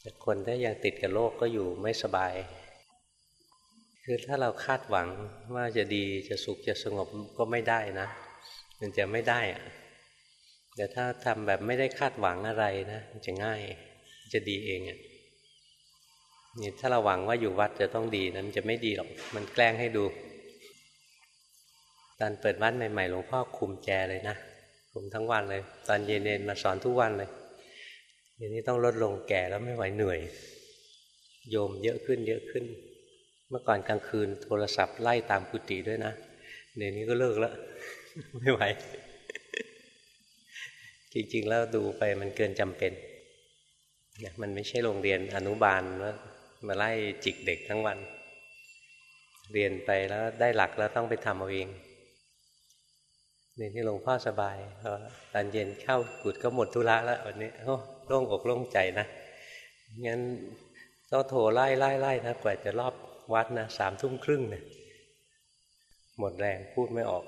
แต่คนถ้ายังติดกับโลกก็อยู่ไม่สบาย คือถ้าเราคาดหวังว่าจะดีจะสุขจะสงบก็ไม่ได้นะ มันจะไม่ได้อะแต่ถ้าทำแบบไม่ได้คาดหวังอะไรนะมันจะง่ายจะดีเองอะนี่ถ้าเราหวังว่าอยู่วัดจะต้องดีนะมันจะไม่ดีหรอก มันแกล้งให้ดู ตอนเปิดวัดใหม่ๆหลวงพ่อคุมแจเลยนะคุมทั้งวันเลย ตอนเย็นๆมาสอนทุกวันเลย เดี๋ยวนี้ต้องลดลงแก่แล้วไม่ไหวเหนื่อย โยมเยอะขึ้นเยอะขึ้น เมื่อก่อนกลางคืนโทรศัพท์ไล่ตามกุฏิด้วยนะเดี๋ยวนี้ก็เลิกแล้วไม่ไหว จริง ๆ แล้วดูไปมันเกินจำเป็นนมันไม่ใช่โรงเรียนอนุบาลว่ามาไล่จิกเด็กทั้งวัน เรียนไปแล้วได้หลักแล้วต้องไปทำเอาเองเนี่ที่หลวงพ่อสบายตอนเย็นเข้ากุดก็หมดธุระแล้ววันนี้โอ้ โล่งอกโล่งใจนะงั้นต้องโทรไล่ไล่ไล่นะกว่าจะรอบวัดนะสามทุ่มครึ่งเนี่ยหมดแรงพูดไม่ออก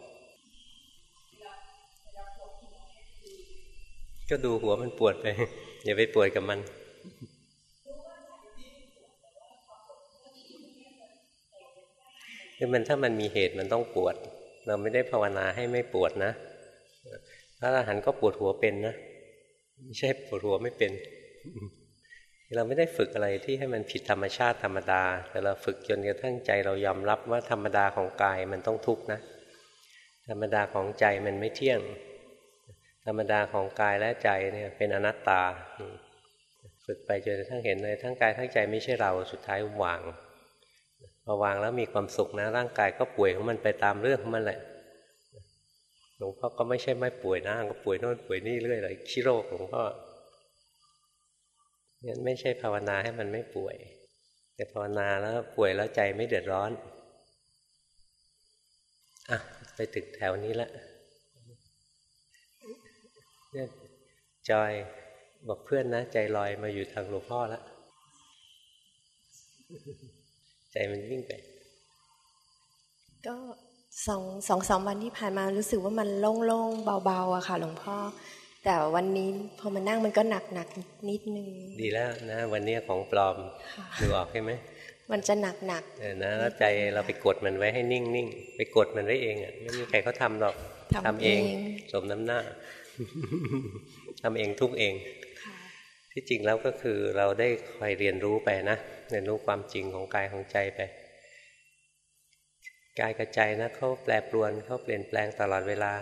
ก็ดูหัวมันปวดไป อย่าไปปวดกับมัน คือมันถ้ามันมีเหตุมันต้องปวด เราไม่ได้ภาวนาให้ไม่ปวดนะ พระอรหันต์ก็ปวดหัวเป็นนะ ไม่ใช่ปวดหัวไม่เป็น เราไม่ได้ฝึกอะไรที่ให้มันผิดธรรมชาติธรรมดา แต่เราฝึกจนกระทั่งใจเรายอมรับว่าธรรมดาของกายมันต้องทุกข์นะ ธรรมดาของใจมันไม่เที่ยง ธรรมดาของกายและใจเนี่ยเป็นอนัตตา ฝึกไปจนกระทั่งเห็นเลยทั้งกายทั้งใจไม่ใช่เราสุดท้ายวางพอวางแล้วมีความสุขนะร่างกายก็ป่วยของมันไปตามเรื่องของมันแหละ ลวงพ่อก็ไม่ใช่ไม่ป่วยนะก็ป่วยโน่นป่วยนี่เรื่อยเลยชิโรคหลวงพ่องั้นไม่ใช่ภาวนาให้มันไม่ป่วย แต่ภาวนาแล้วป่วยแล้วใจไม่เดือดร้อนอะไปตึกแถวนี้ละเนี่ยจอยบอกเพื่อนนะ ใจลอยมาอยู่ทางหลวงพ่อล้วใจมันวิ่งไปก็ สองสองสามวันที่ผ่านมารู้สึกว่ามันโล่งๆเบาๆอะค่ะ หลวงพ่อ แต่วันนี้พอมานั่งมันก็หนักหนักนิดนึง ดีแล้วนะ วันนี้ของปลอมดูออกใช่ไหมมันจะหนักหนักเออนะแล้วใจเราไปกดมันไว้ให้นิ่งๆไปกดมันไว้เองอะไม่มีใครเขาทาหรอกทำเองสมน้ำหน้าทำเองทุกเองที่จริงแล้วก็คือเราได้คอยเรียนรู้ไปนะเรียนรู้ความจริงของกายของใจไป กายกับใจนะเขาแปรปรวนเขาเปลี่ยนแปลงตลอดเวลา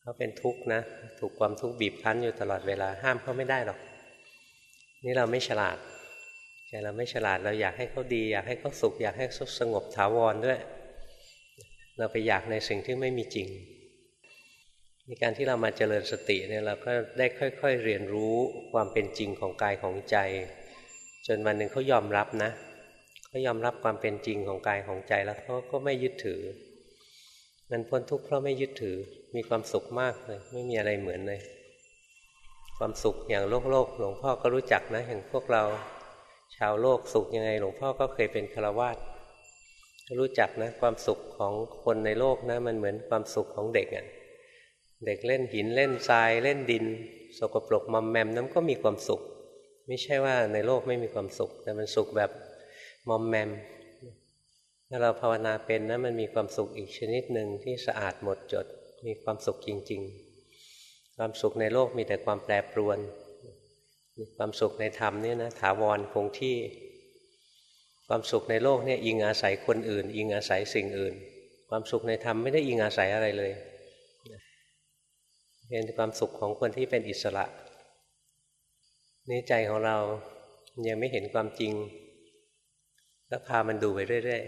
เขาเป็นทุกข์นะถูกความทุกข์บีบคั้นอยู่ตลอดเวลาห้ามเขาไม่ได้หรอก นี่เราไม่ฉลาดใจเราไม่ฉลาดเราอยากให้เขาดี อยากให้เขาสุข อยากให้เขาสงบถาวรด้วย เราไปอยากในสิ่งที่ไม่มีจริงในการที่เรามาเจริญสติเนี่ยเราก็ได้ค่อย ๆ เรียนรู้ความเป็นจริงของกายของใจ จนวันหนึ่งเขายอมรับนะ เขายอมรับความเป็นจริงของกายของใจแล้วเขาก็ไม่ยึดถือมันพ้นทุกข์เพราะไม่ยึดถือมีความสุขมากเลย ไม่มีอะไรเหมือนเลย ความสุขอย่างโลกโลกหลวงพ่อก็รู้จักนะอย่างพวกเรา ชาวโลกสุขยังไง หลวงพ่อก็เคยเป็นฆราวาสรู้จักนะ ความสุขของคนในโลกนะ มันเหมือนความสุขของเด็กอะ่ะเด็กเล่นหินเล่นทรายเล่นดิน สกปรกมอมแมมนั้นก็มีความสุข ไม่ใช่ว่าในโลกไม่มีความสุข แต่มันสุขแบบ มอมแมมถ้าเราภาวนาเป็นนะมันมีความสุขอีกชนิดหนึ่งที่สะอาดหมดจด มีความสุขจริง ๆ ความสุขในโลกมีแต่ความแปรปรวน ความสุขในธรรมนี่นะถาวรคงที่ ความสุขในโลกเนี่ยอิงอาศัยคนอื่น อิงอาศัยสิ่งอื่น ความสุขในธรรมไม่ได้อิงอาศัยอะไรเลยเป็นความสุขของคนที่เป็นอิสระนี่ใจของเรายังไม่เห็นความจริง แล้วพามันดูไปเรื่อย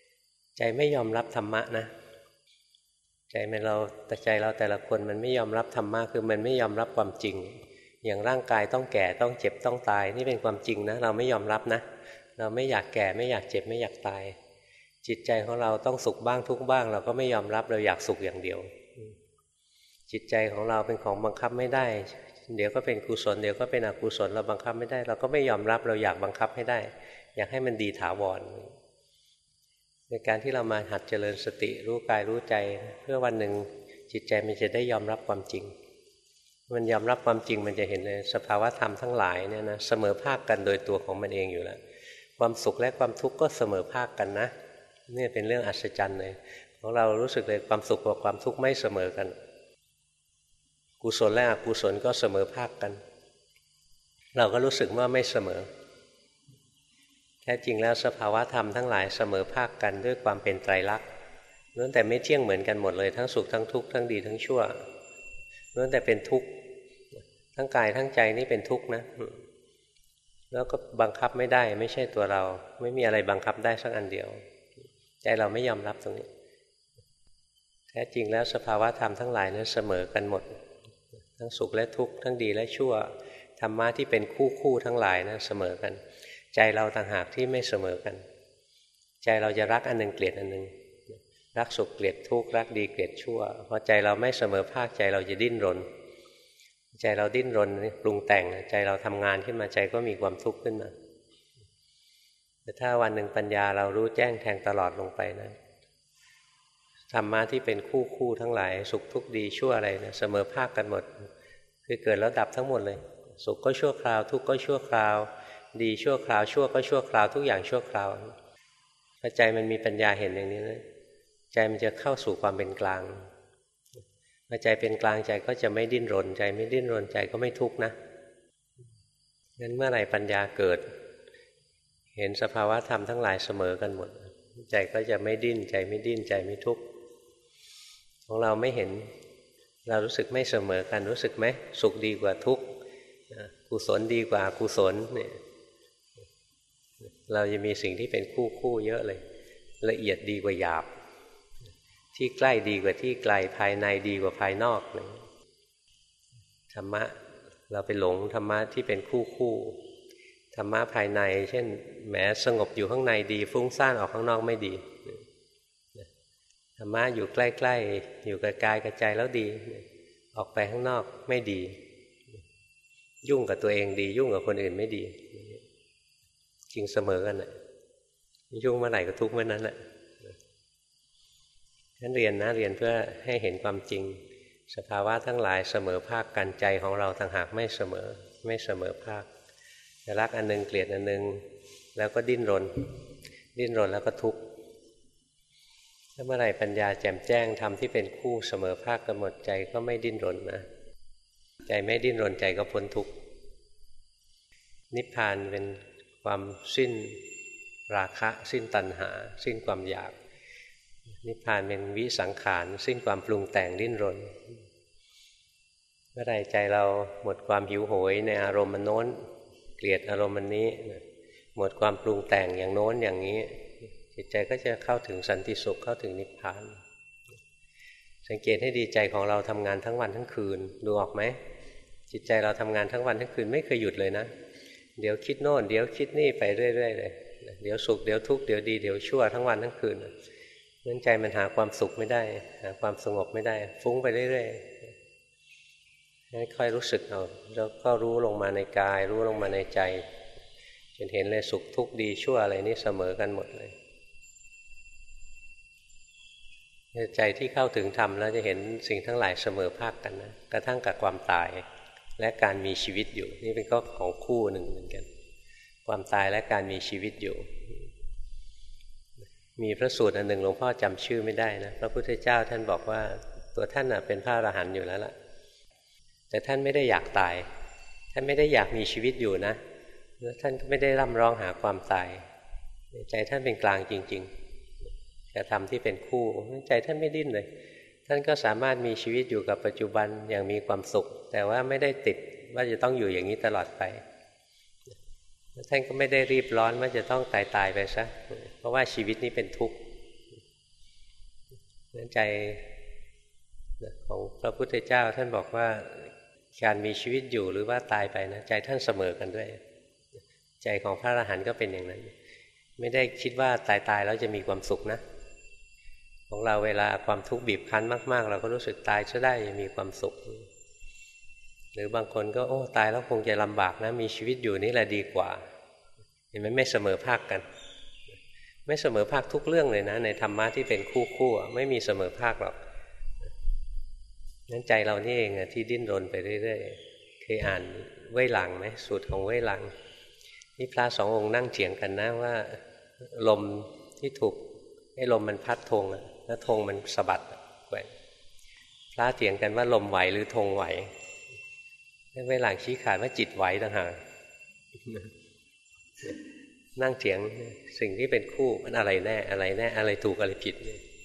ๆ ใจไม่ยอมรับธรรมะนะ ใจมันเราแต่ใจเราแต่ละคนมันไม่ยอมรับธรรมะคือมันไม่ยอมรับความจริง อย่างร่างกายต้องแก่ต้องเจ็บต้องตาย นี่เป็นความจริงนะ เราไม่ยอมรับนะ เราไม่อยากแก่ไม่อยากเจ็บไม่อยากตาย จิตใจของเราต้องสุขบ้างทุกบ้าง เราก็ไม่ยอมรับเราอยากสุขอย่างเดียว จิตใจของเราเป็นของบังคับไม่ได้ เดี๋ยวก็เป็นกุศลเดี๋ยวก็เป็นอกุศลเราบังคับไม่ได้ เราก็ไม่ยอมรับเราอยากบังคับให้ได้ อยากให้มันดีถาวร ในการที่เรามาหัดเจริญสติรู้กายรู้ใจ เพื่อวันหนึ่งจิตใจมันจะได้ยอมรับความจริง มันยอมรับความจริงมันจะเห็นเลยสภาวะธรรมทั้งหลายเนี่ยนะเสมอภาคกันโดยตัวของมันเองอยู่แล้วความสุขและความทุกข์ก็เสมอภาคกันนะนี่เป็นเรื่องอัศจรรย์เลยของเรารู้สึกเลยความสุขกับความทุกข์ไม่เสมอกัน กุศลและอกุศลก็เสมอภาคกัน เราก็รู้สึกว่าไม่เสมอ แท้จริงแล้วสภาวะธรรมทั้งหลายเสมอภาคกันด้วยความเป็นไตรลักษณ์ล้วนแต่ไม่เที่ยงเหมือนกันหมดเลยทั้งสุขทั้งทุกข์ทั้งดีทั้งชั่วล้วนแต่เป็นทุกข์ทั้งกายทั้งใจนี่เป็นทุกข์นะ แล้วก็บังคับไม่ได้ไม่ใช่ตัวเรา ไม่มีอะไรบังคับได้สักอันเดียว ใจเราไม่ยอมรับตรงนี้ แท้จริงแล้วสภาวะธรรมทั้งหลายนั้นเสมอกันหมด ทั้งสุขและทุกข์ทั้งดีและชั่วธรรมะที่เป็นคู่คู่ทั้งหลายนะเสมอกัน ใจเราต่างหากที่ไม่เสมอกัน ใจเราจะรักอันหนึ่งเกลียดอันหนึ่งรักสุขเกลียดทุกข์รักดีเกลียดชั่วพอใจเราไม่เสมอภาคใจเราจะดิ้นรน ใจเราดิ้นรนปรุงแต่งใจเราทำงานขึ้นมาใจก็มีความทุกข์ขึ้นมาแต่ถ้าวันหนึ่งปัญญาเรารู้แจ้งแทงตลอดลงไปนะธรรมะที่เป็นคู่คู่ทั้งหลาย สุขทุกข์ดีชั่วอะไรนะเสมอภาคกันหมด คือเกิดแล้วดับทั้งหมดเลย สุขก็ชั่วคราว ทุกข์ก็ชั่วคราว ดีชั่วคราวชั่วก็ชั่วคราวทุกอย่างชั่วคราวพอใจมันมีปัญญาเห็นอย่างนี้นะใจมันจะเข้าสู่ความเป็นกลางพอใจเป็นกลางใจก็จะไม่ดิ้นรน ใจไม่ดิ้นรนใจก็ไม่ทุกข์นะงั้นเมื่อไหร่ปัญญาเกิด เห็นสภาวะธรรมทั้งหลายเสมอกันหมด ใจก็จะไม่ดิ้น ใจไม่ดิ้นใจไม่ทุกข์ของเราไม่เห็นเรารู้สึกไม่เสมอกันรู้สึกไหมสุขดีกว่าทุกข์กุศลดีกว่ากุศลเนี่ย เราจะมีสิ่งที่เป็นคู่คู่เยอะเลย ละเอียดดีกว่าหยาบ ที่ใกล้ดีกว่าที่ไกลภายในดีกว่าภายนอกธรรมะเราไปหลงธรรมะที่เป็นคู่คู่ธรรมะภายใน เช่นแหมสงบอยู่ข้างในดีฟุ้งซ่านออกข้างนอกไม่ดีธรรมะอยู่ใกล้ ๆ อยู่กับกายกับใจแล้วดี ออกไปข้างนอกไม่ดี ยุ่งกับตัวเองดี ยุ่งกับคนอื่นไม่ดี ริงเสมอกันนะยุ่งเมื่อไหร่ก็ทุกเมื่อนั้นแหละนั้นเรียนนะเรียนเพื่อให้เห็นความจริง สภาวะทั้งหลายเสมอภาคกันใจของเราต่างหากไม่เสมอไม่เสมอภาคจะรักอันนึงเกลียดอันนึง แล้วก็ดิ้นรน ดิ้นรนแล้วก็ทุกข์ถ้าเมื่อไรปัญญาแจ่มแจ้งทำที่เป็นคู่เสมอภาคกันหมดใจก็ไม่ดิ้นรนนะใจไม่ดิ้นรนใจก็พ้นทุกข์นิพพานเป็น ความสิ้นราคะ สิ้นตัณหา สิ้นความอยาก นิพพานเป็นวิสังขาร สิ้นความปรุงแต่งดิ้นรนเมื่อไรใจเราหมดความหิวโหยในอารมณ์มันโน้น เกลียดอารมณ์มันนี้หมดความปรุงแต่งอย่างโน้นอย่างนี้ จิตใจก็จะเข้าถึงสันติสุขเข้าถึงนิพพาน สังเกตให้ดีใจของเราทำงานทั้งวันทั้งคืนดูออกไหมจิตใจเราทำงานทั้งวันทั้งคืนไม่เคยหยุดเลยนะ เดี๋ยวคิดโน่น เดี๋ยวคิดนี่ไปเรื่อยๆเลย เดี๋ยวสุขเดี๋ยวทุกข์เดี๋ยวดีเดี๋ยวชั่วทั้งวันทั้งคืนนั้นใจมันหาความสุขไม่ได้ หาความสงบไม่ได้ ฟุ้งไปเรื่อยๆให้ค่อยรู้สึกเอาแล้วก็รู้ลงมาในกาย รู้ลงมาในใจจนเห็นเลยสุขทุกข์ดีชั่วอะไรนี่เสมอกันหมดเลยใจที่เข้าถึงธรรมแล้วจะเห็นสิ่งทั้งหลายเสมอภาคกันนะกระทั่งกับความตาย และการมีชีวิตอยู่ นี่เป็นก็ของคู่หนึ่งเหมือนกัน ความตายและการมีชีวิตอยู่ มีพระสูตรอันหนึ่งหลวงพ่อจำชื่อไม่ได้นะพระพุทธเจ้าท่านบอกว่าตัวท่านเป็นพระอรหันต์อยู่แล้วล่ะ แต่ท่านไม่ได้อยากตาย ท่านไม่ได้อยากมีชีวิตอยู่นะแล้วท่านก็ไม่ได้ร่ำร้องหาความตาย ใจท่านเป็นกลางจริง ๆกระทำที่เป็นคู่ ใจท่านไม่ดิ้นเลย ท่านก็สามารถมีชีวิตอยู่กับปัจจุบันอย่างมีความสุข แต่ว่าไม่ได้ติดว่าจะต้องอยู่อย่างนี้ตลอดไป ท่านก็ไม่ได้รีบร้อนว่าจะต้องตายตายไปซะเพราะว่าชีวิตนี้เป็นทุกข์นั้นใจของพระพุทธเจ้าท่านบอกว่าการมีชีวิตอยู่หรือว่าตายไปนะใจท่านเสมอกันด้วย ใจของพระอรหันต์ก็เป็นอย่างนั้น ไม่ได้คิดว่าตายตายแล้วจะมีความสุขนะ ของเราเวลาความทุกข์บีบคั้นมาก ๆ เราก็รู้สึกตายจะได้มีความสุข หรือบางคนก็โอ้ตายแล้วคงจะลำบากนะ มีชีวิตอยู่นี่แหละดีกว่า เห็นไหมไม่เสมอภาคกัน ไม่เสมอภาคทุกเรื่องเลยนะ ในธรรมะที่เป็นคู่คู่ไม่มีเสมอภาคหรอกนั้นใจเรานี่เองที่ดิ้นรนไปเรื่อยๆเคยอ่านเว้ยหลังไหมสูตรของเว้ยหลังนี่พระสององค์นั่งเฉียงกันนะว่า ลมที่ถูกให้ลมมันพัดธง แล้วธงมันสะบัดแกว่งพระเถียงกันว่าลมไหวหรือธงไหวเว้ยหลังชี้ขาดว่าจิตไหวต่างหากนั่งเถียงสิ่งที่เป็นคู่มันอะไรแน่อะไรแน่อะไรถูกอะไรผิด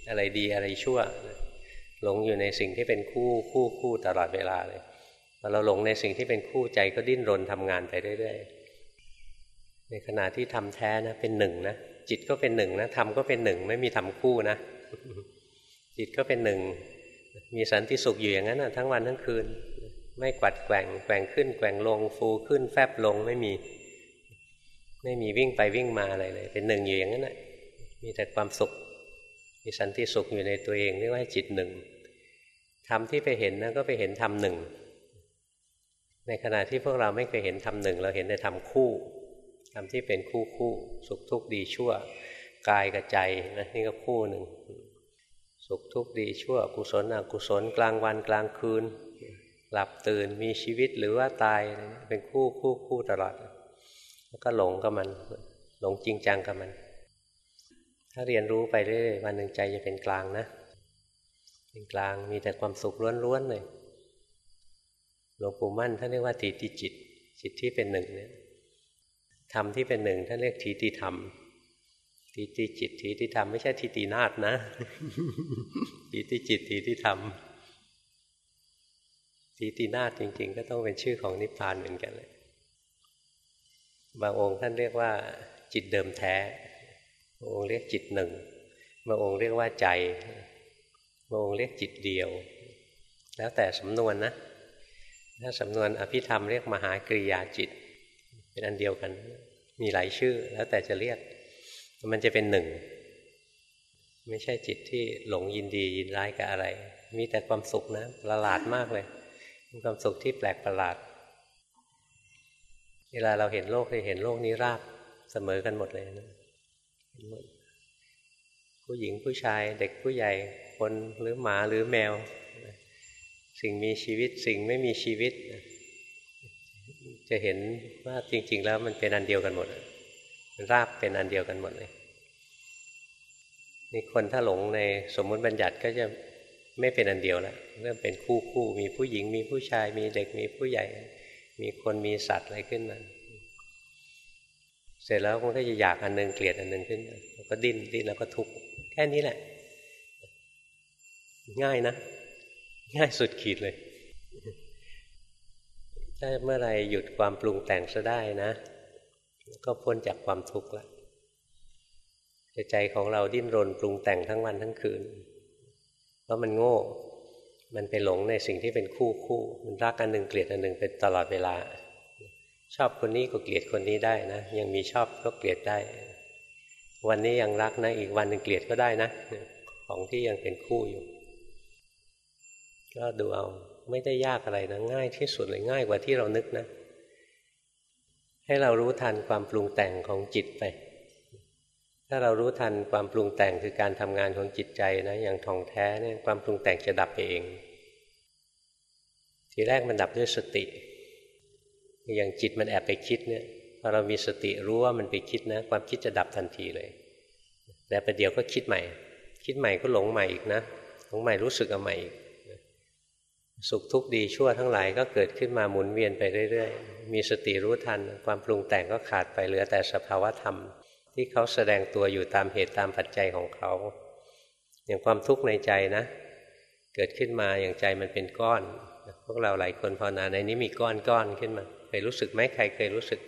อะไรดีอะไรชั่ว หลงอยู่ในสิ่งที่เป็นคู่คู่คู่ตลอดเวลาเลยพอเราหลงในสิ่งที่เป็นคู่ใจก็ดิ้นรนทำงานไปเรื่อยๆในขณะที่ทำแท้นะเป็นหนึ่งนะจิตก็เป็นหนึ่งนะทำก็เป็นหนึ่งไม่มีทำคู่นะ จิตก็เป็นหนึ่ง มีสันติสุขอยู่อย่างนั้นนะทั้งวันทั้งคืน ไม่กวัดแกว่งแกว่งขึ้นแกว่งลงฟูขึ้นแฟบลงไม่มี ไม่มีวิ่งไปวิ่งมาอะไรเลย เป็นหนึ่งอยู่อย่างนั้นแหะมีแต่ความสุข มีสันติสุขอยู่ในตัวเองเรียกว่าจิตหนึ่งธรรมที่ไปเห็นนะก็ไปเห็นธรรมหนึ่ง ในขณะที่พวกเราไม่เคยเห็นธรรมหนึ่งเราเห็นแต่ธรรมคู่ธรรมที่เป็นคู่คู่สุขทุกข์ดีชั่ว กายกับใจนะนี่ก็คู่หนึ่ง สุขทุกข์ดีชั่วกุศลอกุศลกลางวันกลางคืน หลับตื่นมีชีวิตหรือว่าตายเป็นคู่คู่คู่ตลอด แล้วก็หลงกับมัน หลงจริงจังกับมัน ถ้าเรียนรู้ไปเรื่อยวันหนึ่งใจจะเป็นกลางนะ เป็นกลางมีแต่ความสุขล้วนๆเลยหลวงปู่มั่นท่านเรียกว่าทีติจิตจิตที่เป็นหนึ่งเนี่ยธรรมที่เป็นหนึ่งท่านเรียกทีติธรรม ทีติจิตทีติธรรมไม่ใช่ทีตินาฏนะทีติจิตทีติธรรมทีตินาฏจริง ๆ ก็ต้องเป็นชื่อของนิพพานเหมือนกันเลยบางองค์ท่านเรียกว่าจิตเดิมแท้องค์เรียกจิตหนึ่งบางองค์เรียกว่าใจบางองค์เรียกจิตเดียว แล้วแต่สำนวนนะถ้าสำนวนอภิธรรมเรียกมหากริยาจิต เป็นอันเดียวกัน มีหลายชื่อแล้วแต่จะเรียก มันจะเป็นหนึ่ง ไม่ใช่จิตที่หลงยินดียินร้ายกับอะไร มีแต่ความสุขนะประหลาดมากเลยมีความสุขที่แปลกประหลาด เวลาเราเห็นโลกเราเห็นโลกนี้ราบเสมอกันหมดเลยนะผู้หญิงผู้ชายเด็กผู้ใหญ่คนหรือหมาหรือแมว สิ่งมีชีวิตสิ่งไม่มีชีวิต จะเห็นว่าจริง ๆ แล้วมันเป็นอันเดียวกันหมด ราบเป็นอันเดียวกันหมดเลยนี่คนถ้าหลงในสมมุติบัญญัติก็จะไม่เป็นอันเดียวแล้วเริ่มเป็นคู่คู่มีผู้หญิงมีผู้ชาย มีเด็กมีผู้ใหญ่ มีคนมีสัตว์อะไรขึ้นมาเสร็จแล้วมันก็จะอยากอันหนึ่งเกลียดอันหนึ่งขึ้นแล้วก็ดิ้นดิ้นแล้วก็ทุกข์แค่นี้แหละ ง่ายนะ ง่ายสุดขีดเลย ถ้าเมื่อไรหยุดความปรุงแต่งซะได้นะ ก็พ้นจากความทุกข์ละใจของเราดิ้นรนปรุงแต่งทั้งวันทั้งคืน เพราะมันโง่ มันไปหลงในสิ่งที่เป็นคู่คู่มันรักอันหนึ่งเกลียดอันหนึ่งเป็นตลอดเวลา ชอบคนนี้ก็เกลียดคนนี้ได้นะ ยังมีชอบก็เกลียดได้ วันนี้ยังรักนะ อีกวันหนึ่งเกลียดก็ได้นะ ของที่ยังเป็นคู่อยู่ ก็ดูเอาไม่ได้ยากอะไรนะง่ายที่สุดเลยง่ายกว่าที่เรานึกนะ ให้เรารู้ทันความปรุงแต่งของจิตไป ถ้าเรารู้ทันความปรุงแต่งคือการทำงานของจิตใจนะอย่างท่องแท้เนี่ยความปรุงแต่งจะดับไปเอง ทีแรกมันดับด้วยสติ อย่างจิตมันแอบไปคิดเนี่ยพอเรามีสติรู้ว่ามันไปคิดนะ ความคิดจะดับทันทีเลย แต่ประเดี๋ยวก็คิดใหม่ คิดใหม่ก็หลงใหม่อีกนะหลงใหม่รู้สึกเอาใหม่อีก สุขทุกข์ดีชั่วทั้งหลายก็เกิดขึ้นมาหมุนเวียนไปเรื่อยๆ มีสติรู้ทัน ความปรุงแต่งก็ขาดไปเหลือแต่สภาวธรรม ที่เขาแสดงตัวอยู่ตามเหตุตามปัจจัยของเขา อย่างความทุกข์ในใจนะ เกิดขึ้นมาอย่างใจมันเป็นก้อน พวกเราหลายคนภาวนาในนี้มีก้อนก้อนขึ้นมาเคยรู้สึกไหมใครเคยรู้สึก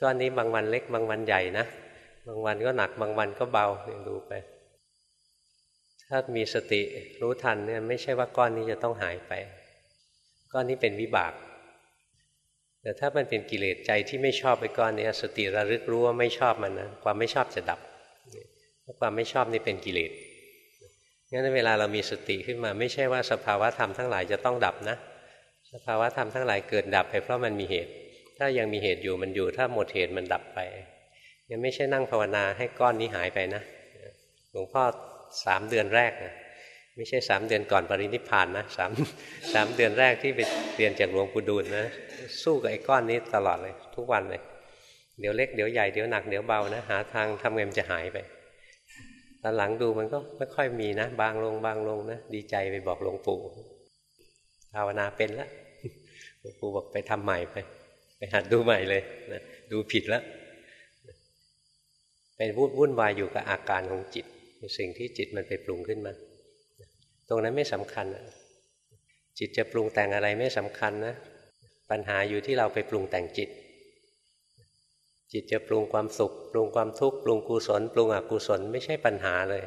ก้อนนี้บางวันเล็กบางวันใหญ่นะ บางวันก็หนักบางวันก็เบาดูไป ถ้ามีสติรู้ทันเนี่ยไม่ใช่ว่าก้อนนี้จะต้องหายไป ก้อนนี้เป็นวิบาก แต่ถ้ามันเป็นกิเลสใจที่ไม่ชอบไปก้อนนี้สติระลึกรู้ว่าไม่ชอบมันนะความไม่ชอบจะดับเพราะความไม่ชอบนี่เป็นกิเลสงั้นเวลาเรามีสติขึ้นมา ไม่ใช่ว่าสภาวะธรรมทั้งหลายจะต้องดับนะ สภาวะธรรมทั้งหลายเกิดดับไปเพราะมันมีเหตุ ถ้ายังมีเหตุอยู่มันอยู่ ถ้าหมดเหตุมันดับไปยังไม่ใช่นั่งภาวนาให้ก้อนนี้หายไปนะ หลวงพ่อ สามเดือนแรกนะไม่ใช่สามเดือนก่อนปรินิพานนะสามสามเดือนแรกที่ไปเรียนจากหลวงปู่ดูลนะสู้กับไอ้ก้อนนี้ตลอดเลย ทุกวันเลย เดี๋ยวเล็กเดี๋ยวใหญ่เดี๋ยวหนักเดี๋ยวเบานะหาทางทำเงินจะหายไปตอนหลังดูมันก็ไม่ค่อยมีนะ บางลงบางลงนะดีใจไปบอกหลวงปู่ภาวนาเป็นแล้วหลวงปู่บอกไปทำใหม่ไป ไปหัดดูใหม่เลยนะดูผิดแล้วเป็นวุ่นวุ่นวายอยู่กับอาการของจิต สิ่งที่จิตมันไปปรุงขึ้นมา ตรงนั้นไม่สำคัญ จิตจะปรุงแต่งอะไรไม่สำคัญนะ ปัญหาอยู่ที่เราไปปรุงแต่งจิต จิตจะปรุงความสุข ปรุงความทุกข์ปรุงกุศล ปรุงอกุศลไม่ใช่ปัญหาเลย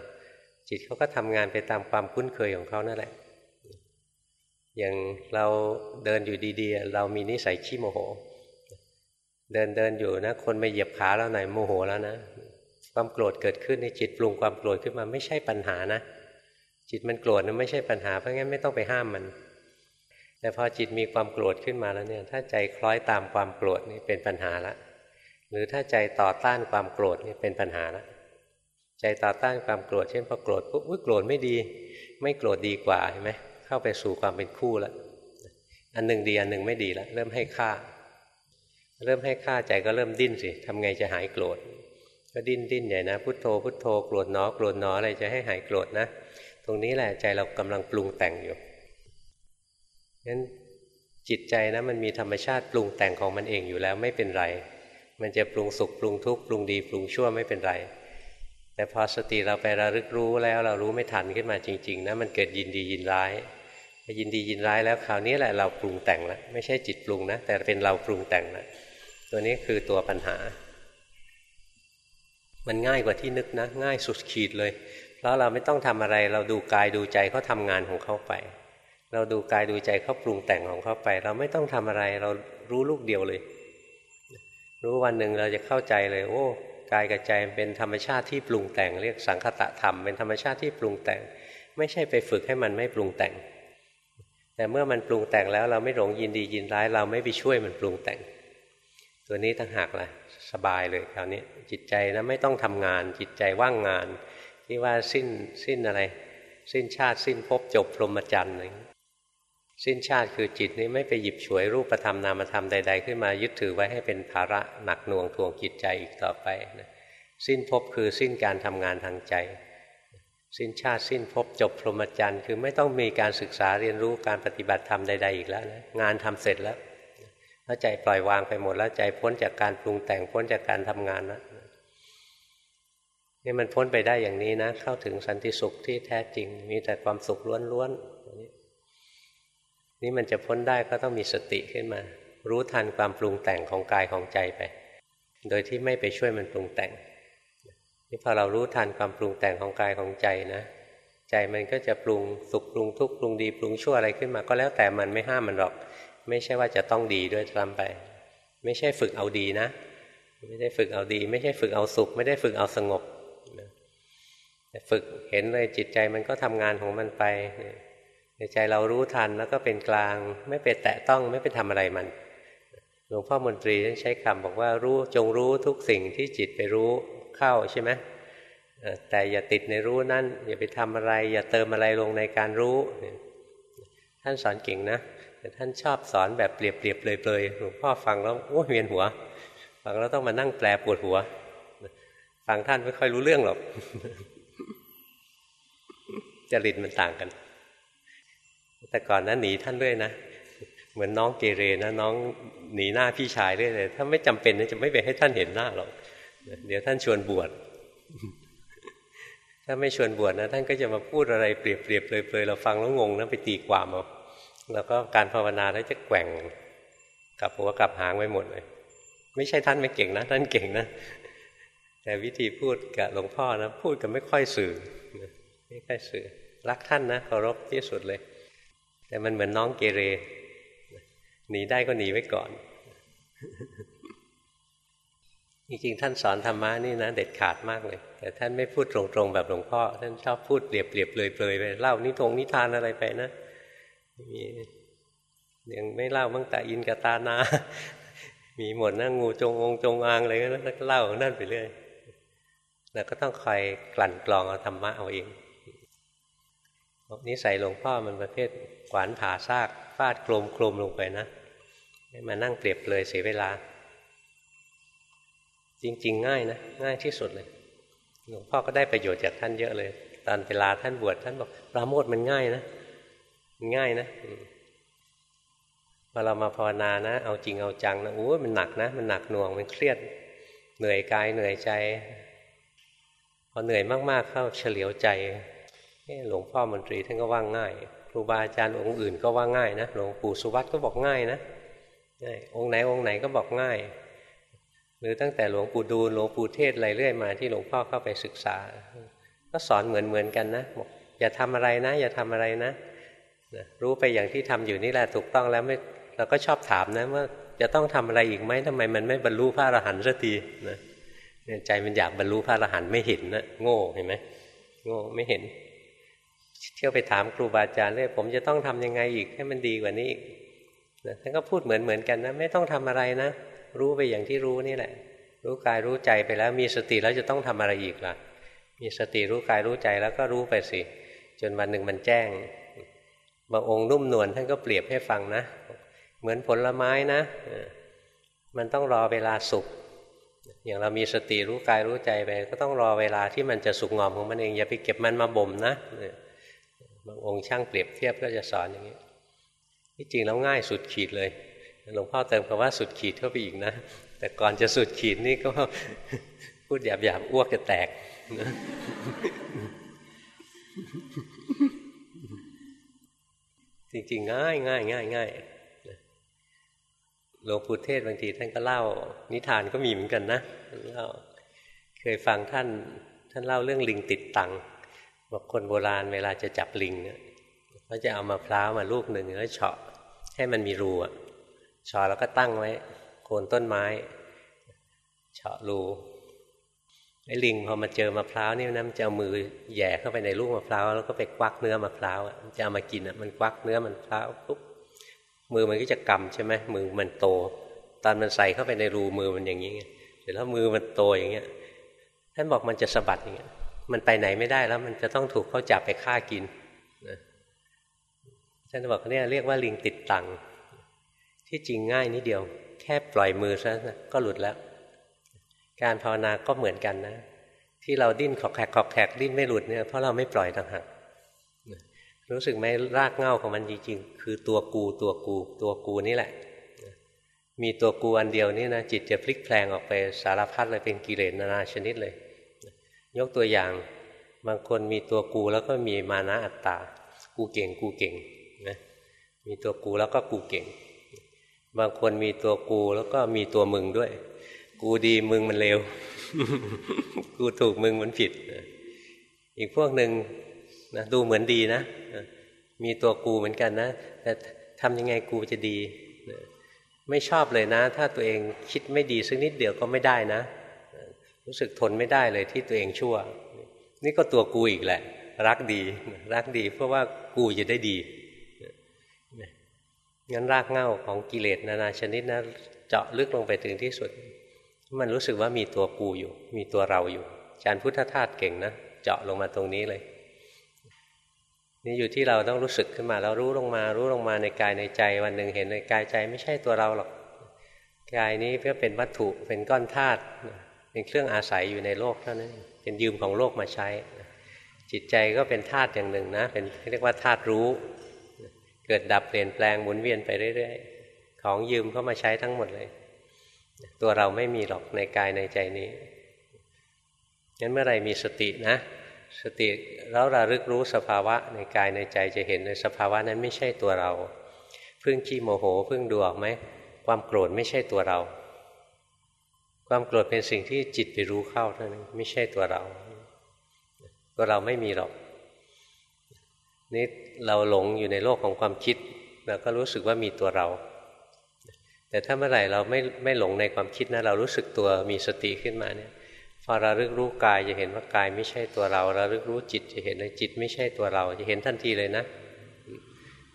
จิตเขาก็ทำงานไปตามความคุ้นเคยของเขานั่นแหละ อย่างเราเดินอยู่ดีๆ เรามีนิสัยขี้โมโห เดินเดินอยู่นะ คนมาเหยียบขาเราหน่อยโมโหแล้วนะ ความโกรธเกิดขึ้นในจิตปรุงความโกรธขึ้นมาไม่ใช่ปัญหานะ จิตมันโกรธนะไม่ใช่ปัญหาเพราะงั้นไม่ต้องไปห้ามมัน แต่พอจิตมีความโกรธขึ้นมาแล้วเนี่ย ถ้าใจคล้อยตามความโกรธนี่เป็นปัญหาละ หรือถ้าใจต่อต้านความโกรธนี่เป็นปัญหาละใจต่อต้านความโกรธเช่นพอโกรธปุ๊บโกรธไม่ดี ไม่โกรธดีกว่าเห็นไหมเข้าไปสู่ความเป็นคู่แล้วอันหนึ่งดีอันหนึ่งไม่ดีแล้วเริ่มให้ค่า เริ่มให้ค่าใจก็เริ่มดิ้นสิทำไงจะหายโกรธ ก็ดิ้นดิ้นใหญ่นะพุทโธพุทโธโกรธหนอโกรธหนออะไรจะให้หายโกรธนะ ตรงนี้แหละใจเรากำลังปรุงแต่งอยู่งั้นจิตใจนะมันมีธรรมชาติปรุงแต่งของมันเองอยู่แล้วไม่เป็นไร มันจะปรุงสุขปรุงทุกข์ปรุงดีปรุงชั่วไม่เป็นไร แต่พอสติเราไประลึกรู้แล้วเรารู้ไม่ทันขึ้นมาจริง ๆนะมันเกิดยินดียินร้ายยินดียินร้ายแล้วคราวนี้แหละเราปรุงแต่งแล้วไม่ใช่จิตปรุงนะ แต่เป็นเราปรุงแต่งแล้วตัวนี้คือตัวปัญหา มันง่ายกว่าที่นึกนะ ง่ายสุดขีดเลยเพราะเราไม่ต้องทำอะไร เราดูกายดูใจเขาทางานของเขาไป เราดูกายดูใจเขาปรุงแต่งของเขาไป เราไม่ต้องทำอะไร เรารู้ลูกเดียวเลย รู้วันหนึ่งเราจะเข้าใจเลย โอ้กายกับใจเป็นธรรมชาติที่ปรุงแต่ง เรียกสังคตะธรรมเป็นธรรมชาติที่ปรุงแต่ง ไม่ใช่ไปฝึกให้มันไม่ปรุงแต่ง แต่เมื่อมันปรุงแต่งแล้วเราไม่หลงยินดียินร้าย เราไม่ไปช่วยมันปรุงแต่ง ตัวนี้ต่างหากแหละ สบายเลยคราวนี้จิตใจนะไม่ต้องทำงาน จิตใจว่างงานที่ว่าสิ้นสิ้นอะไร สิ้นชาติสิ้นภพจบพรหมจรรย์อะไรสิ้นชาติคือจิตนี้ไม่ไปหยิบฉวยรูปธรรมนามธรรมใด ๆ ขึ้นมายึดถือไว้ให้เป็นภาระหนักหน่วงทวงจิตใจอีกต่อไปนะสิ้นภพคือสิ้นการทำงานทางใจ สิ้นชาติสิ้นภพจบพรหมจรรย์คือไม่ต้องมีการศึกษาเรียนรู้การปฏิบัติธรรมใด ๆ อีกแล้วนะงานทำเสร็จแล้ว แล้วใจปล่อยวางไปหมดแล้วใจพ้นจากการปรุงแต่งพ้นจากการทำงานแล้วนี่มันพ้นไปได้อย่างนี้นะ เข้าถึงสันติสุขที่แท้จริง มีแต่ความสุขล้วนๆนี่มันจะพ้นได้ก็ต้องมีสติขึ้นมา รู้ทันความปรุงแต่งของกายของใจไป โดยที่ไม่ไปช่วยมันปรุงแต่งนี่พอเรารู้ทันความปรุงแต่งของกายของใจนะ ใจมันก็จะปรุงสุขปรุงทุกข์ปรุงดีปรุงชั่วอะไรขึ้นมา ก็แล้วแต่มันไม่ห้ามมันหรอก ไม่ใช่ว่าจะต้องดีด้วยทำไป ไม่ใช่ฝึกเอาดีนะ ไม่ได้ฝึกเอาดี ไม่ใช่ฝึกเอาสุข ไม่ได้ฝึกเอาสงบฝึกเห็นเลยจิตใจมันก็ทำงานของมันไปในใจเรารู้ทันแล้วก็เป็นกลาง ไม่ไปแตะต้องไม่ไปทำอะไรมันหลวงพ่อมนตรีใช้คำบอกว่ารู้จงรู้ทุกสิ่งที่จิตไปรู้เข้าใช่ไหมแต่อย่าติดในรู้นั่นอย่าไปทำอะไร อย่าเติมอะไรลงในการรู้ ท่านสอนเก่งนะ แต่ท่านชอบสอนแบบเปรียบเปรียบเลยเลยหลวงพ่อฟังแล้วโอ้เวียนหัว ฟังแล้วต้องมานั่งแปลปวดหัว ฟังท่านไม่ค่อยรู้เรื่องหรอกจริตมันต่างกัน แต่ก่อนนั้นหนีท่านด้วยนะเหมือนน้องเกเรนะน้องหนีหน้าพี่ชายด้วยเลยถ้าไม่จำเป็นจะไม่ไปให้ท่านเห็นหน้าหรอกเดี๋ยวท่านชวนบวชถ้าไม่ชวนบวชนะ ท่านก็จะมาพูดอะไรเปรียบเปรียบเลยเลยเราฟังแล้วงงนะไปตีความเอา แล้วก็การภาวนาแล้วจะแกว่งกับหัวกับหางไว้หมดเลย ไม่ใช่ท่านไม่เก่งนะ ท่านเก่งนะ แต่วิธีพูดกับหลวงพ่อนะ พูดกันไม่ค่อยสื่อไม่ค่อยสื่อ รักท่านนะเคารพที่สุดเลย แต่มันเหมือนน้องเกเรหนีได้ก็หนีไว้ก่อน จริงๆ ท่านสอนธรรมะนี่นะเด็ดขาดมากเลย แต่ท่านไม่พูดตรงๆ แบบหลวงพ่อ ท่านชอบพูดเปรียบเปรียบเลยเปลยไปเล่านิทงนิทานอะไรไปนะ มียังไม่เล่าบ้างแต่อินกับตานา มีหมดนะงูจงองจงอางอะไรก็เล่านั่นไปเรื่อยแล้วก็ต้องคอยกลั่นกรองเอาธรรมะเอาเองนิสัยหลวงพ่อมันประเภทขวานผ่าซากฟาดโครมโครมลงไปนะมานั่งเปรียบเลยเสียเวลา จริง ๆ ง่ายนะง่ายที่สุดเลย หลวงพ่อก็ได้ประโยชน์จากท่านเยอะเลย ตอนเวลาท่านบวชท่านบอกปราโมทมันง่ายนะ ง่ายนะพอเรามาภาวนานะ เอาจริงเอาจังนะโอ้มันหนักนะ มันหนักหน่วงมันเครียด เหนื่อยกายเหนื่อยใจ พอเหนื่อยมากๆเข้าเฉลียวใจหลวงพ่อมนตรีท่านก็ว่าง่ายครูบาอาจารย์องค์อื่นก็ว่าง่ายนะหลวงปู่สุวัตก็บอกง่ายนะง่ายองค์ไหนองค์ไหนก็บอกง่าย หรือตั้งแต่หลวงปู่ดูลหลวงปู่เทศอะไรเรื่อยมาที่หลวงพ่อเข้าไปศึกษา ก็สอนเหมือนเหมือนกันนะบอกอย่าทำอะไรนะ อย่าทำอะไรนะ รู้ไปอย่างที่ทำอยู่นี่แหละถูกต้องแล้วไม่เราก็ชอบถามนะว่าจะต้องทำอะไรอีกไหมทำไมมันไม่บรรลุพระอรหันต์สักทีนะใจมันอยากบรรลุพระอรหันต์ไม่เห็นนะโง่เห็นไหมโง่ไม่เห็น เที่ยวไปถามครูบาอาจารย์เลยผมจะต้องทํำยังไงอีกให้มันดีกว่านี้อีกนะท่านก็พูดเหมือนเหมือนกันนะไม่ต้องทำอะไรนะรู้ไปอย่างที่รู้นี่แหละ รู้กายรู้ใจไปแล้ว มีสติแล้วจะต้องทำอะไรอีกล่ะ มีสติรู้กายรู้ใจแล้วก็รู้ไปสิ จนวันหนึ่งมันแจ้ง บางองค์นุ่มนวลท่านก็เปรียบให้ฟังนะ เหมือนผลไม้นะ มันต้องรอเวลาสุกอย่างเรามีสติรู้กายรู้ใจไป ก็ต้องรอเวลาที่มันจะสุกงอมของมันเองอย่าไปเก็บมันมาบ่มนะบางองค์ช่างเปรียบเทียบก็จะสอนอย่างนี้ที่จริงแล้วง่ายสุดขีดเลยหลวงพ่อเติมคำว่าสุดขีดเข้าไปอีกนะ แต่ก่อนจะสุดขีดนี่ก็พูดหยาบหยาบอ้วกจะแตก จริงๆ ง่ายง่ายง่ายง่ายหลวงปู่เทศบางทีท่านก็เล่า นิทานก็มีเหมือนกันนะเล่าเคยฟังท่านท่านเล่าเรื่องลิงติดตังบอกคนโบราณเวลาจะจับลิงเนี่ยเขาจะเอามาพร้าวมาลูกหนึ่งแล้วเฉาะให้มันมีรูอะเฉาะแล้วก็ตั้งไว้โคนต้นไม้ เฉาะรู ไอ้ลิงพอมาเจอมะพร้าวนี่นะมันจะเอามือแย่เข้าไปในลูกมะพร้าวแล้วก็ไปควักเนื้อมะพร้าวมันจะเอามากินอะมันควักเนื้อมันพร้าวปุ๊บมือมันก็จะกำใช่ไหมมือมันโต ตอนมันใส่เข้าไปในรูมือมันอย่างนี้ไงเสร็จแล้วมือมันโตอย่างเงี้ยท่านบอกมันจะสะบัดอย่างเงี้ยมันไปไหนไม่ได้แล้ว มันจะต้องถูกเขาจับไปฆ่ากินนะท่านบอกเนี่ยเรียกว่าลิงติดตังที่จริงง่ายนิดเดียว แค่ปล่อยมือซะก็หลุดแล้ว การภาวนาก็เหมือนกันนะ ที่เราดิ้นขอกแขกขอกแขกดิ้นไม่หลุดเนี่ยเพราะเราไม่ปล่อยต่างหากรู้สึกไหมรากเง้าของมันจริงๆ คือตัวกูตัวกูตัวกูนี่แหละ มีตัวกูอันเดียวนี่นะจิตจะพลิกแปลงออกไปสารพัดเลยเป็นกิเลสนานาชนิดเลย ยกตัวอย่างบางคนมีตัวกูแล้วก็มีมานะอัตตา กูเก่งกูเก่งนะมีตัวกูแล้วก็กูเก่ง บางคนมีตัวกูแล้วก็มีตัวมึงด้วย กูดีมึงมันเลวกูถูกมึงมันผิด อีกพวกหนึ่งนะดูเหมือนดีนะ มีตัวกูเหมือนกันนะ แต่ทำยังไงกูจะดี ไม่ชอบเลยนะ ถ้าตัวเองคิดไม่ดีสักนิดเดียวก็ไม่ได้นะ รู้สึกทนไม่ได้เลยที่ตัวเองชั่ว นี่ก็ตัวกูอีกแหละ รักดี รักดี เพราะว่ากูจะได้ดีงั้นรากเหง้าของกิเลสนานาชนิดนะเจาะลึกลงไปถึงที่สุด มันรู้สึกว่ามีตัวกูอยู่ มีตัวเราอยู่อาจารย์พุทธทาสเก่งนะเจาะลงมาตรงนี้เลย นี่อยู่ที่เราต้องรู้สึกขึ้นมาแล้วรู้ลงมา รู้ลงมาในกายในใจ วันหนึ่งเห็นในกายใจไม่ใช่ตัวเราหรอกกายนี้เพื่อเป็นวัตถุเป็นก้อนธาตุเป็นเครื่องอาศัยอยู่ในโลกเท่านั้นเป็นยืมของโลกมาใช้ จิตใจก็เป็นธาตุอย่างหนึ่งนะ เป็นเรียกว่าธาตุรู้ เกิดดับเปลี่ยนแปลงหมุนเวียนไปเรื่อยๆของยืมเข้ามาใช้ทั้งหมดเลย ตัวเราไม่มีหรอกในกายในใจนี้งั้นเมื่อไรมีสตินะ สติแล้วระลึกรู้สภาวะในกายในใจจะเห็นในสภาวะนั้นไม่ใช่ตัวเรา เพิ่งขี้โมโหเพิ่งดูออกไหมความโกรธไม่ใช่ตัวเรา ความโกรธเป็นสิ่งที่จิตไปรู้เข้าเท่านั้นไม่ใช่ตัวเรา ตัวเราไม่มีหรอกนี่เราหลงอยู่ในโลกของความคิดเราก็รู้สึกว่ามีตัวเรา แต่ถ้าเมื่อไหร่เราไม่ไม่หลงในความคิดนะเรารู้สึกตัวมีสติขึ้นมาเนี่ยพอเระลึกรู้กายจะเห็นว่ากายไม่ใช่ตัวเราเระลึกรู้จิตจะเห็นเลยจิตไม่ใช่ตัวเราจะเห็นทันทีเลยนะ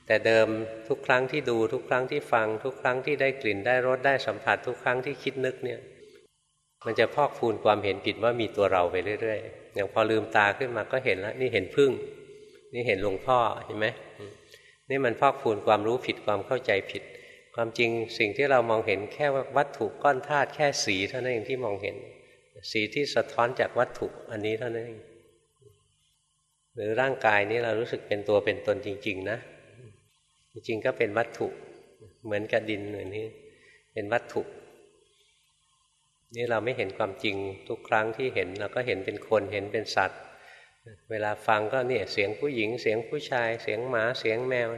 แต่เดิมทุกครั้งที่ดูทุกครั้งที่ฟัง ทุกครั้งที่ได้กลิ่นได้รสได้สัมผัส ทุกครั้งที่คิดนึกเนี่ยมันจะพอกพูนความเห็นผิดว่ามีตัวเราไปเรื่อยๆ อย่างพอลืมตาขึ้นมาก็เห็นแล้ว นี่เห็นพึ่ง นี่เห็นหลวงพ่อเห็นไหมนี่มันพอกพูนความรู้ผิดความเข้าใจผิด ความจริงสิ่งที่เรามองเห็นแค่วัตถุก้อนธาตุแค่สีเท่านั้นเองที่มองเห็น สีที่สะท้อนจากวัตถุอันนี้เท่านั้นเองหรือร่างกายนี้เรารู้สึกเป็นตัวเป็นตนจริง ๆ นะ จริงๆก็เป็นวัตถุเหมือนกับดินเหมือนนี้ เป็นวัตถุ นี่เราไม่เห็นความจริงทุกครั้งที่เห็นเราก็เห็นเป็นคนเห็นเป็นสัตว์ เวลาฟังก็เนี่ยเสียงผู้หญิง เสียงผู้ชาย เสียงหมาเสียงแมว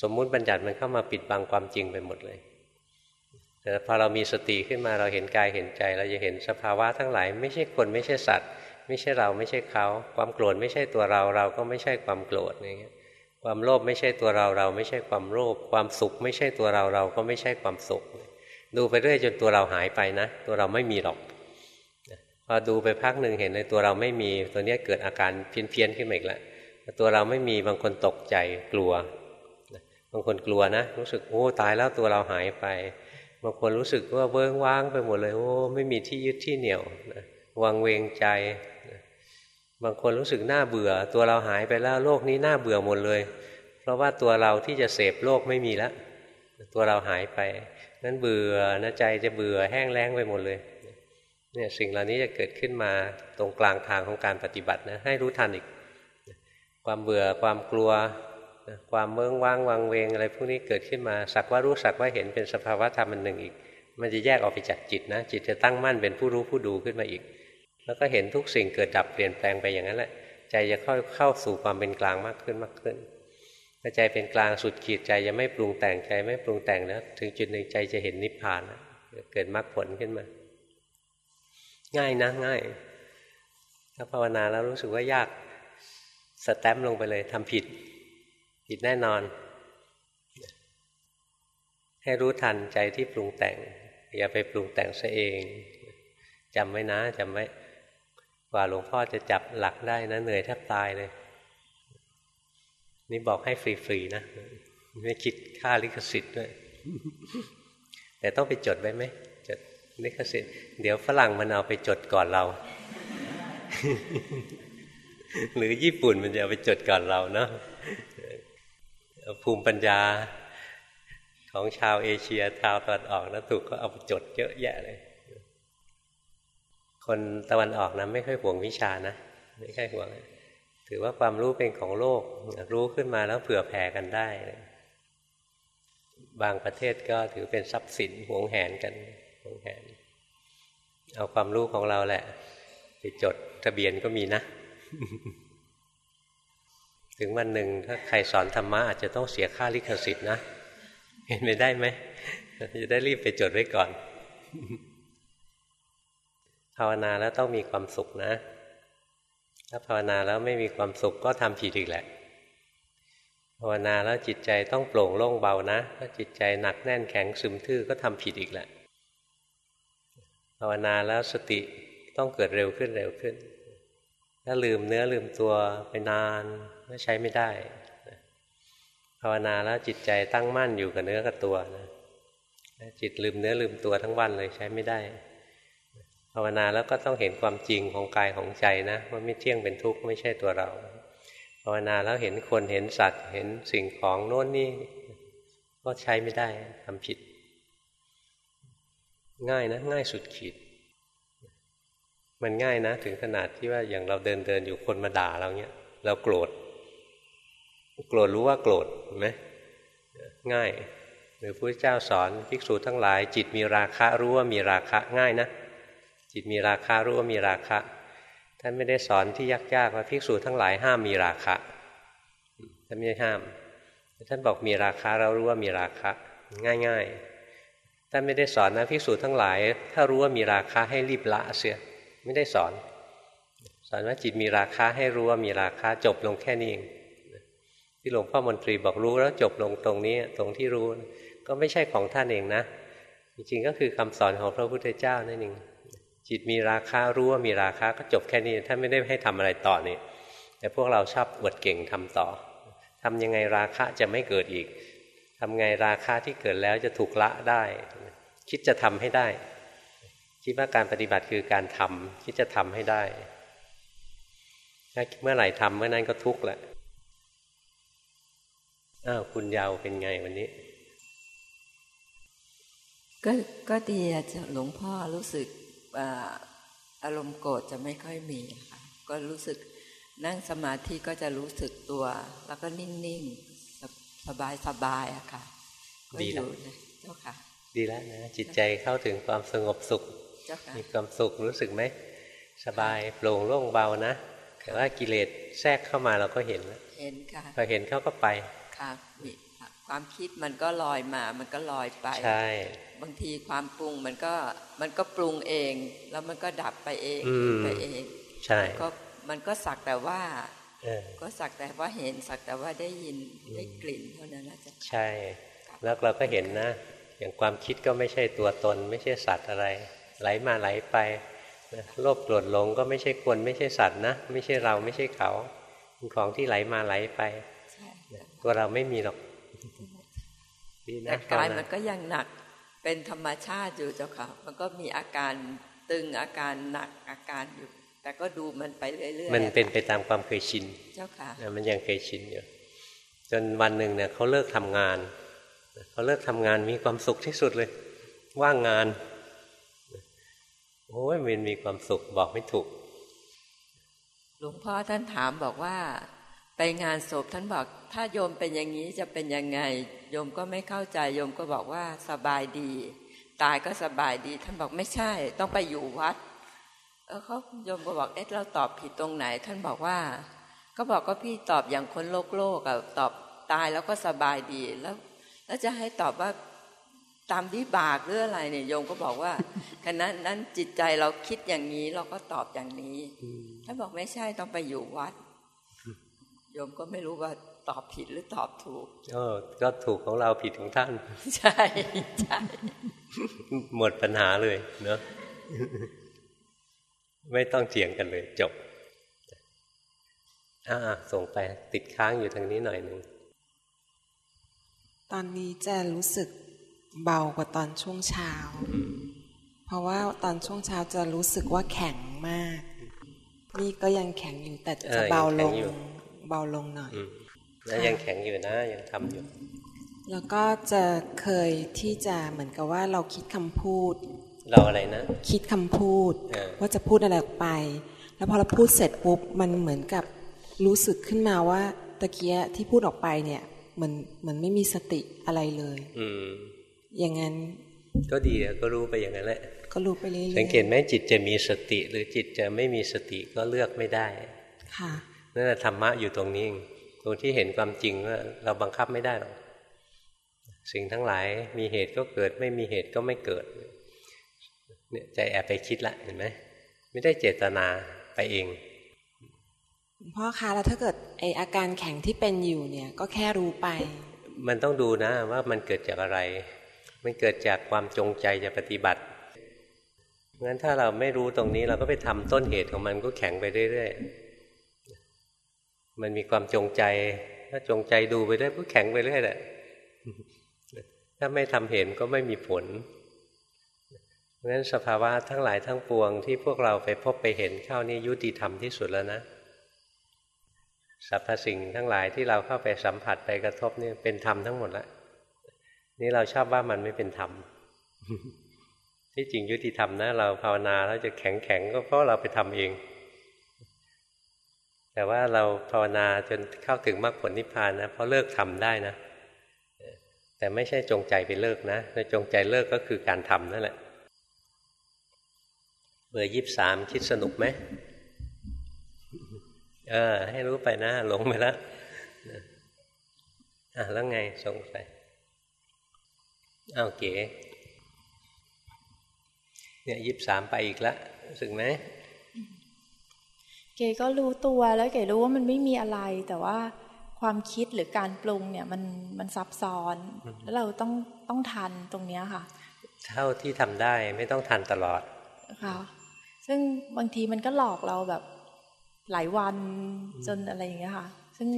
สมมุติบัญญัติมันเข้ามาปิดบังความจริงไปหมดเลย แต่พอเรามีสติขึ้นมาเราเห็นกายเห็นใจ เราจะเห็นสภาวะทั้งหลาย ไม่ใช่คนไม่ใช่สัตว์ ไม่ใช่เราไม่ใช่เขา ความโกรธไม่ใช่ตัวเราเราก็ไม่ใช่ความโกรธอย่างเงี้ยความโลภไม่ใช่ตัวเราเราไม่ใช่ความโลภความสุขไม่ใช่ตัวเราเราก็ไม่ใช่ความสุข ดูไปเรื่อยจนตัวเราหายไปนะ ตัวเราไม่มีหรอกพอดูไปพักหนึ่งเห็นในตัวเราไม่มีตัวนี้เกิดอาการเพี้ยนๆขึ้นมาอีกแล้วตัวเราไม่มีบางคนตกใจกลัว บางคนกลัวนะรู้สึกโอ้ตายแล้วตัวเราหายไปบางคนรู้สึกว่าเบิ้งว่างไปหมดเลยโอ้ไม่มีที่ยึดที่เหนี่ยวนะวังเวงใจบางคนรู้สึกน่าเบื่อ ตัวเราหายไปแล้วโลกนี้น่าเบื่อหมดเลย เพราะว่าตัวเราที่จะเสพโลกไม่มีแล้วตัวเราหายไปนั้นเบื่อนะใจจะเบื่อแห้งแล้งไปหมดเลยเนี่ยสิ่งเหล่านี้จะเกิดขึ้นมาตรงกลางทางของการปฏิบัตินะให้รู้ทันอีก ความเบื่อความกลัว ความเมืองว่างวังเวงอะไรพวกนี้เกิดขึ้นมาสักว่ารู้สักว่าเห็นเป็นสภาวะธรรมอันหนึ่งอีก มันจะแยกออกไปจากจิตนะ จิตจะตั้งมั่นเป็นผู้รู้ผู้ดูขึ้นมาอีก แล้วก็เห็นทุกสิ่งเกิดดับเปลี่ยนแปลงไปอย่างนั้นแหละ ใจจะเข้าเข้าสู่ความเป็นกลางมากขึ้นมากขึ้นพอใจเป็นกลางสุดขีดใจจะไม่ปรุงแต่งใจไม่ปรุงแต่งแล้วถึงจุดหนึ่งใจจะเห็นนิพพานเกิดมรรคผลขึ้นมา ง่ายนะง่าย ถ้าภาวนาแล้วรู้สึกว่ายากสแตมลงไปเลยทำผิด ผิดแน่นอน ให้รู้ทันใจที่ปรุงแต่ง อย่าไปปรุงแต่งซะเองจำไว้นะจำไว้กว่าหลวงพ่อจะจับหลักได้นะเหนื่อยแทบตายเลย นี่บอกให้ฟรีๆนะ ไม่คิดค่าลิขสิทธิ์ด้วย แต่ต้องไปจดไว้ไหมจดลิขสิทธิ์เดี๋ยวฝรั่งมันเอาไปจดก่อนเรา หรือญี่ปุ่นมันจะเอาไปจดก่อนเราเนาะ ภูมิปัญญาของชาวเอเชียชาวตะวันออกนะถูกก็เอาไปจดเยอะแยะเลย คนตะวันออกนะไม่ค่อยห่วงวิชานะไม่ค่อยห่วง ถือว่าความรู้เป็นของโลก รู้ขึ้นมาแล้วเผื่อแผ่กันได้ บางประเทศก็ถือเป็นทรัพย์สินห่วงแหนกันห่วงแหน เอาความรู้ของเราแหละไปจดทะเบียนก็มีนะ ถึงวันหนึ่งถ้าใครสอนธรรมะอาจจะต้องเสียค่าลิขสิทธิ์นะ เห็นไม่ได้ไหมจะได้รีบไปจดไว้ก่อน ภาวนาแล้วต้องมีความสุขนะ ถ้าภาวนาแล้วไม่มีความสุขก็ทำผิดอีกแหละ ภาวนาแล้วจิตใจต้องโปร่งโล่งเบานะ ถ้าจิตใจหนักแน่นแข็งซึมทื่อก็ทำผิดอีกแหละ ภาวนาแล้วสติต้องเกิดเร็วขึ้นเร็วขึ้น ถ้าลืมเนื้อลืมตัวไปนาน ก็ใช้ไม่ได้ภาวนาแล้วจิตใจตั้งมั่นอยู่กับเนื้อกับตัวนะจิตลืมเนื้อลืมตัวทั้งวันเลยใช้ไม่ได้ ภาวนาแล้วก็ต้องเห็นความจริงของกายของใจนะว่าไม่เที่ยงเป็นทุกข์ไม่ใช่ตัวเรา ภาวนาแล้วเห็นคนเห็นสัตว์ เห็นสิ่งของโน้นนี่ก็ใช้ไม่ได้ทำผิด ง่ายนะ ง่ายสุดขีด มันง่ายนะ ถึงขนาดที่ว่าอย่างเราเดินเดินอยู่คนมาด่าเราเนี้ยเราโกรธ โกรธรู้ว่าโกรธเห็นไหมง่ายหรือพระเจ้าสอนภิกษุทั้งหลาย จิตมีราคะรู้ว่ามีราคะง่ายนะ จิตมีราคารู้ว่ามีราคะ ท่านไม่ได้สอนที่ยากๆว่าภิกษุทั้งหลายห้ามมีราคะท่านไม่ได้ห้าม ท่านบอกมีราคาเรารู้ว่ามีราคะ ง่ายๆท่านไม่ได้สอนนะภิกษุทั้งหลาย ถ้ารู้ว่ามีราคาให้รีบละเสียไม่ได้สอน สอนว่าจิตมีราคาให้รู้ว่ามีราคาจบลงแค่นี้เอง ที่หลวงพ่อมนตรีบอกรู้แล้วจบลงตรงนี้ตรงที่รู้ ก็ไม่ใช่ของท่านเองนะ จริงๆก็คือคำสอนของพระพุทธเจ้านั่นเองจิตมีราคารู้ว่ามีราคาก็จบแค่นี้ท่านไม่ได้ให้ทำอะไรต่อนี่แต่พวกเราชอบอวดเก่งทำต่อทำยังไงราคะจะไม่เกิดอีกทำไงราคาที่เกิดแล้วจะถูกละได้ คิดจะทำให้ได้ คิดว่าการปฏิบัติคือการทำคิดจะทำให้ได้ถ้าเมื่อไหร่ทำเมื่อนั้นก็ทุกข์แหละ อ้าวคุณยาวเป็นไงวันนี้ ก็ก็ดีอะหลวงพ่อรู้สึกอารมณ์โกรธจะไม่ค่อยมีค่ะก็รู้สึกนั่งสมาธิก็จะรู้สึกตัว แล้วก็นิ่งๆสบายสบายอะค่ะดีแล้วเจ้าค่ะ ดีแล้วนะจิตใจเข้าถึงความสงบสุข มีความสุขรู้สึกไหมสบายโปร่งโล่งเบานะแต่ว่ากิเลสแทรกเข้ามาเราก็เห็นเห็นค่ะพอเห็นเขาก็ไป ค่ะความคิดมันก็ลอยมา มันก็ลอยไป ใช่ บางทีความปรุงมันก็มันก็ปรุงเอง แล้วมันก็ดับไปเองไปเอง ใช่ก็มันก็สักแต่ว่าก็สักแต่ว่าเห็นสักแต่ว่าได้ยินได้กลิ่นเท่านั้นนะจ๊ะใช่ แล้วเราก็เห็นนะ อย่างความคิดก็ไม่ใช่ตัวตน ไม่ใช่สัตว์อะไร ไหลมาไหลไปโลภโกรธหลงก็ไม่ใช่คน ไม่ใช่สัตว์นะ ไม่ใช่เราไม่ใช่เขาเป็นของที่ไหลมาไหลไป ตัวเราไม่มีหรอกแต่กายมันก็ยังหนัก เป็นธรรมชาติอยู่เจ้าค่ะ มันก็มีอาการตึงอาการหนักอาการอยู่ แต่ก็ดูมันไปเรื่อยๆมันเป็นไปตามความเคยชิน เจ้าค่ะมันยังเคยชินอยู่จนวันหนึ่งเนี่ยเขาเลิกทำงานเขาเลิกทำงานมีความสุขที่สุดเลย ว่างงานโอ้ยมันมีความสุขบอกไม่ถูก หลวงพ่อท่านถามบอกว่า ไปงานศพท่านบอก ถ้าโยมเป็นอย่างนี้จะเป็นยังไง โยมก็ไม่เข้าใจโยมก็บอกว่าสบายดี ตายก็สบายดี ท่านบอกไม่ใช่ ต้องไปอยู่วัดเออเขาโยมก็บอกเอ๊ะเราตอบผิดตรงไหน ท่านบอกว่า ก็บอกก็พี่ตอบอย่างคนโลกโลกอะตอบตายแล้วก็สบายดีแล้ว แล้วจะให้ตอบว่าตามวิบากหรืออะไรเนี่ยโยมก็บอกว่าขณะนั้นจิตใจเราคิดอย่างนี้เราก็ตอบอย่างนี้ท่านบอกไม่ใช่ต้องไปอยู่วัด โยมก็ไม่รู้ว่าตอบผิดหรือตอบถูก เออ ก็ถูกของเราผิดของท่าน ใช่ใช่หมดปัญหาเลยเนาะไม่ต้องเถียงกันเลย จบ อ่า ส่งไปติดค้างอยู่ทางนี้หน่อยหนึ่ง ตอนนี้จะรู้สึกเบากว่าตอนช่วงเช้า เพราะว่าตอนช่วงเช้าจะรู้สึกว่าแข็งมาก นี่ก็ยังแข็งอยู่แต่จะเบาลง เบาลงหน่อยแล้วยังแข็งอยู่นะยังทำอยู่ แล้วก็จะเคยที่จะเหมือนกับว่าเราคิดคำพูด เราอะไรนะ คิดคำพูด ว่าจะพูดอะไรออกไป แล้วพอเราพูดเสร็จปุ๊บมันเหมือนกับรู้สึกขึ้นมาว่าตะเกียที่พูดออกไปเนี่ยเหมือนเหมือนไม่มีสติอะไรเลย อืมอย่างนั้น ก็ดีก็รู้ไปอย่างนั้นแหละ ก็รู้ไปเรื่อยๆสังเกตไหมจิตจะมีสติ หรือจิตจะไม่มีสติก็เลือกไม่ได้ ค่ะ นั่นแหละธรรมะอยู่ตรงนี้ตรงที่เห็นความจริงว่าเราบังคับไม่ได้หรอกสิ่งทั้งหลายมีเหตุก็เกิด ไม่มีเหตุก็ไม่เกิดเนี่ยใจแอบไปคิดละเห็นไหมไม่ได้เจตนาไปเองพ่อคะแล้วถ้าเกิดไออาการแข็งที่เป็นอยู่เนี่ย ก็แค่รู้ไป มันต้องดูนะว่ามันเกิดจากอะไร มันเกิดจากความจงใจจะปฏิบัติงั้นถ้าเราไม่รู้ตรงนี้เราก็ไปทำต้นเหตุของมันก็แข็งไปเรื่อยๆ มันมีความจงใจ ถ้าจงใจดูไปได้ก็แข็งไปเรื่อยแหละ ถ้าไม่ทำเห็นก็ไม่มีผลเพราะฉะนั้นสภาวะทั้งหลายทั้งปวงที่พวกเราไปพบไปเห็นเข้านี่ยุติธรรมที่สุดแล้วนะสรรพสิ่งทั้งหลายที่เราเข้าไปสัมผัสไปกระทบนี่เป็นธรรมทั้งหมดแล้วนี่เราชอบว่ามันไม่เป็นธรรมที่จริงยุติธรรมนะ เราภาวนาแล้วจะแข็งแข็งก็เพราะเราไปทำเอง แต่ว่าเราภาวนาจนเข้าถึงมรรคผลนิพพานนะเพราะเลิกทำได้นะ แต่ไม่ใช่จงใจไปเลิกนะในจงใจเลิกก็คือการทำนั่นแหละเบอร์ยี่สามคิดสนุกไหมเออ ให้รู้ไปนะ หลงไปแล้วอะแล้วไงส่งไปอ้าวเก๋เนี่ยยี่สามไปอีกแล้วรู้สึกไหม เก๋ก็รู้ตัวแล้วเก๋รู้ว่ามันไม่มีอะไร แต่ว่าความคิดหรือการปรุงเนี่ยมันมันซับซ้อน แล้วเราต้องต้องทันตรงเนี้ยค่ะ เท่าที่ทำได้ไม่ต้องทันตลอดค่ะซึ่งบางทีมันก็หลอกเราแบบหลายวันจนอะไรอย่างเงี้ยค่ะ ซึ่ง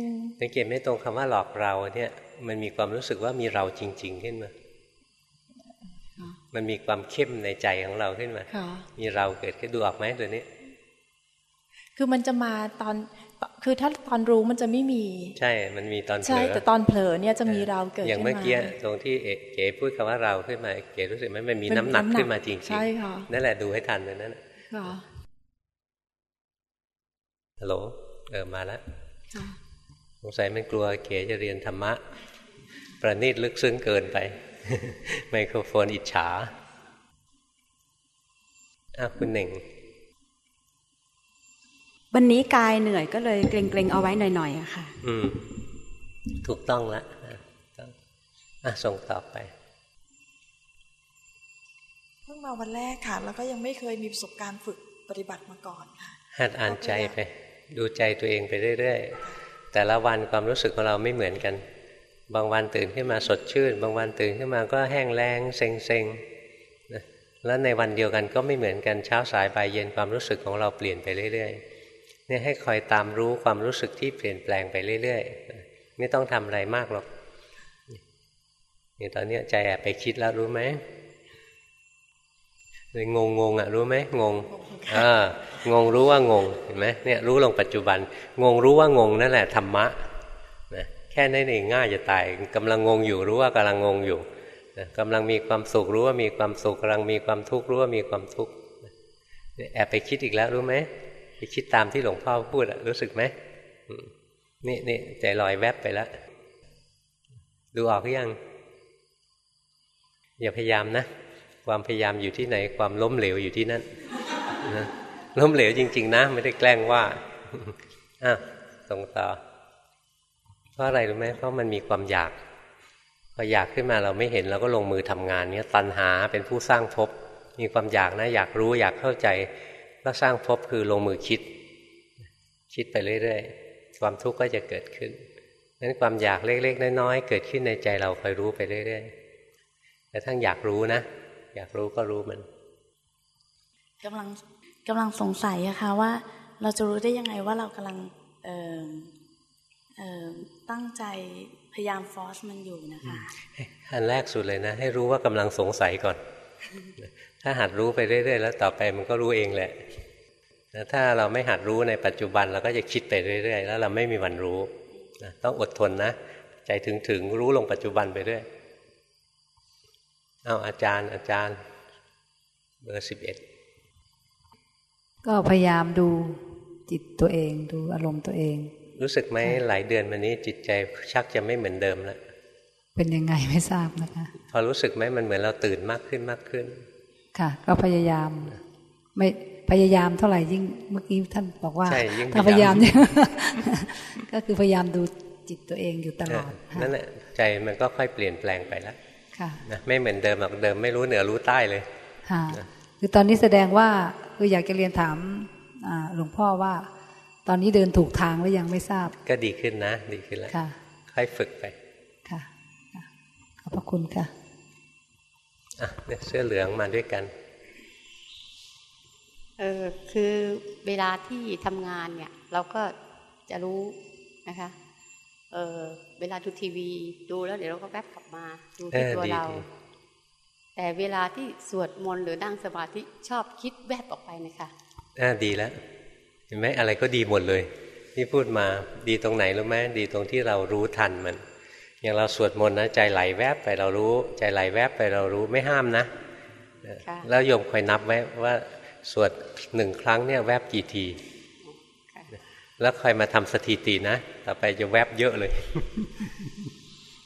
สังเกตไม่ตรงคำว่าหลอกเราเนี่ย มันมีความรู้สึกว่ามีเราจริง ๆ ขึ้นมา มันมีความเข้มในใจของเราขึ้นมา มีเราเกิดขึ้นดูออกไหมตัวนี้ คือมันจะมาตอนคือถ้าตอนรู้มันจะไม่มี ใช่ มันมีตอนเผลอใช่แต่ตอนเผลอเนี่ยจะมีเราเกิดอย่างเมื่อกี้ตรงที่เก๋พูดคำว่าเราขึ้นมาเก๋รู้สึกไหมมันมีน้ำหนักขึ้นมาจริงๆใช่ค่ะนั่นแหละดูให้ทันเลยนั่นค่ะฮัลโหลเออมาแล้วค่ะสงสัยมันกลัวเก๋จะเรียนธรรมะ ประณีตลึกซึ้งเกินไป ไมโครโฟนอิจฉาอ้าวคุณหนึ่ง วันนี้กายเหนื่อยก็เลยเกรงๆเอาไว้หน่อยๆอะค่ะ อืม ถูกต้องละต้องอะส่งต่อไปเพิ่งมาวันแรกค่ะ แล้วก็ยังไม่เคยมีประสบการณ์ฝึกปฏิบัติมาก่อนค่ะหัดอ่านใจไป ดูใจตัวเองไปเรื่อยๆแต่ละวันความรู้สึกของเราไม่เหมือนกัน บางวันตื่นขึ้นมาสดชื่น บางวันตื่นขึ้นมาก็แห้งแล้งเซ็งๆนะแล้วในวันเดียวกันก็ไม่เหมือนกันเช้าสายบ่ายเย็นความรู้สึกของเราเปลี่ยนไปเรื่อยๆ เนี่ยให้คอยตามรู้ความรู้สึกที่เปลี่ยนแปลงไปเรื่อยๆ ไม่ต้องทำอะไรมากหรอกนี่ตอนนี้ใจแอบไปคิดแล้วรู้ไหมเลยงงงๆอะรู้ไหมงงอ่างงรู้ว่างงเห็นไหมเนี่ยรู้ลงปัจจุบัน งงรู้ว่างงนั่นแหละธรรมะนะแค่นั้นเองง่ายจะตายกำลังงงอยู่รู้ว่ากำลังงงอยู่กำลังมีความสุขรู้ว่ามีความสุขกำลังมีความทุกข์รู้ว่ามีความทุกข์แอบไปคิดอีกแล้วรู้ไหม ไปคิดตามที่หลวงพ่อพูดอะรู้สึกไหมนี่นี่ใจลอยแวบไปแล้ว ดูออกหรือยัง อย่าพยายามนะ ความพยายามอยู่ที่ไหน ความล้มเหลวอยู่ที่นั่นนะล้มเหลวจริง ๆ นะ ไม่ได้แกล้งว่าอะส่งต่อ เพราะอะไรรู้ไหมเพราะมันมีความอยาก พออยากขึ้นมาเราไม่เห็นเราก็ลงมือทำงานเนี้ยตัณหาเป็นผู้สร้างภพมีความอยากนะ อยากรู้อยากเข้าใจ ก็สร้างภพคือลงมือคิด คิดไปเรื่อยๆ ความทุกข์ก็จะเกิดขึ้นนั้นความอยากเล็ก ๆ น้อยๆ เกิดขึ้นในใจเราคอยรู้ไปเรื่อยๆแต่ทั้งอยากรู้นะ อยากรู้ก็รู้มันกำลังกำลังสงสัยอะค่ะว่า เราจะรู้ได้ยังไงว่าเรากำลังเอ่อเอ่อตั้งใจพยายามฟอสมันอยู่นะคะ อันแรกสุดเลยนะ ให้รู้ว่ากำลังสงสัยก่อน ถ้าหัดรู้ไปเรื่อย ๆ แล้วต่อไปมันก็รู้เองแหละแล้วถ้าเราไม่หัดรู้ในปัจจุบันเราก็จะคิดไปเรื่อย ๆ แล้วเราไม่มีวันรู้นะต้องอดทนนะ ใจถึงถึงรู้ลงปัจจุบันไปเรื่อยเอาอาจารย์อาจารย์เบอร์สิบเอ็ดก็พยายามดูจิตตัวเองดูอารมณ์ตัวเอง รู้สึกไหมหลายเดือนมานี้จิตใจชักจะไม่เหมือนเดิมแล้วเป็นยังไงไม่ทราบนะคะ พอรู้สึกไหมมันเหมือนเราตื่นมากขึ้นมากขึ้น ค่ะ ก็พยายาม ไม่พยายามเท่าไหร่ยิ่งเมื่อกี้ท่านบอกว่าใช่ยิ่งถ้าพพยายายยายามมก็คือพยายามดูจิตตัวเองอยู่ตลอดเออนั่นแหละใจมันก็ค่อยเปลี่ยนแปลงไปแล้วค่ะนะไม่เหมือนเดิมหรอกเดิมไม่รู้เหนือรู้ใต้เลยค่ะคือตอนนี้แสดงว่าคืออยากจะเรียนถามอ่าหลวงพ่อว่า ตอนนี้เดินถูกทางหรือยังไม่ทราบ ก็ดีขึ้นนะ ดีขึ้นแล้วค่ะค่อยฝึกไปค่ะค่ะขอบพระคุณค่ะ อะเนี่ยเสื้อเหลืองมาด้วยกันเออคือเวลาที่ทำงานเนี่ย เราก็จะรู้นะคะเออเวลาดูทีวีดูแล้วเดี๋ยวเราก็แวบกลับมาดูที่เออตัวดีเราดีแต่เวลาที่สวดมนต์หรือนั่งสมาธิชอบคิดแวบออกไปนะคะอ่าดีแล้ว เห็นไหมอะไรก็ดีหมดเลย ที่พูดมาดีตรงไหนรู้ไหมดีตรงที่เรารู้ทันมัน อย่างเราสวดมนต์นะใจไหลแวบไปเรารู้ ใจไหลแวบไปเรารู้ไม่ห้ามนะค่ะแล้วโยมคอยนับไว้ว่าสวดหนึ่งครั้งเนี่ยแวบกี่ทีค่ะแล้วคอยมาทำสถิตินะ ต่อไปจะแวบเยอะเลย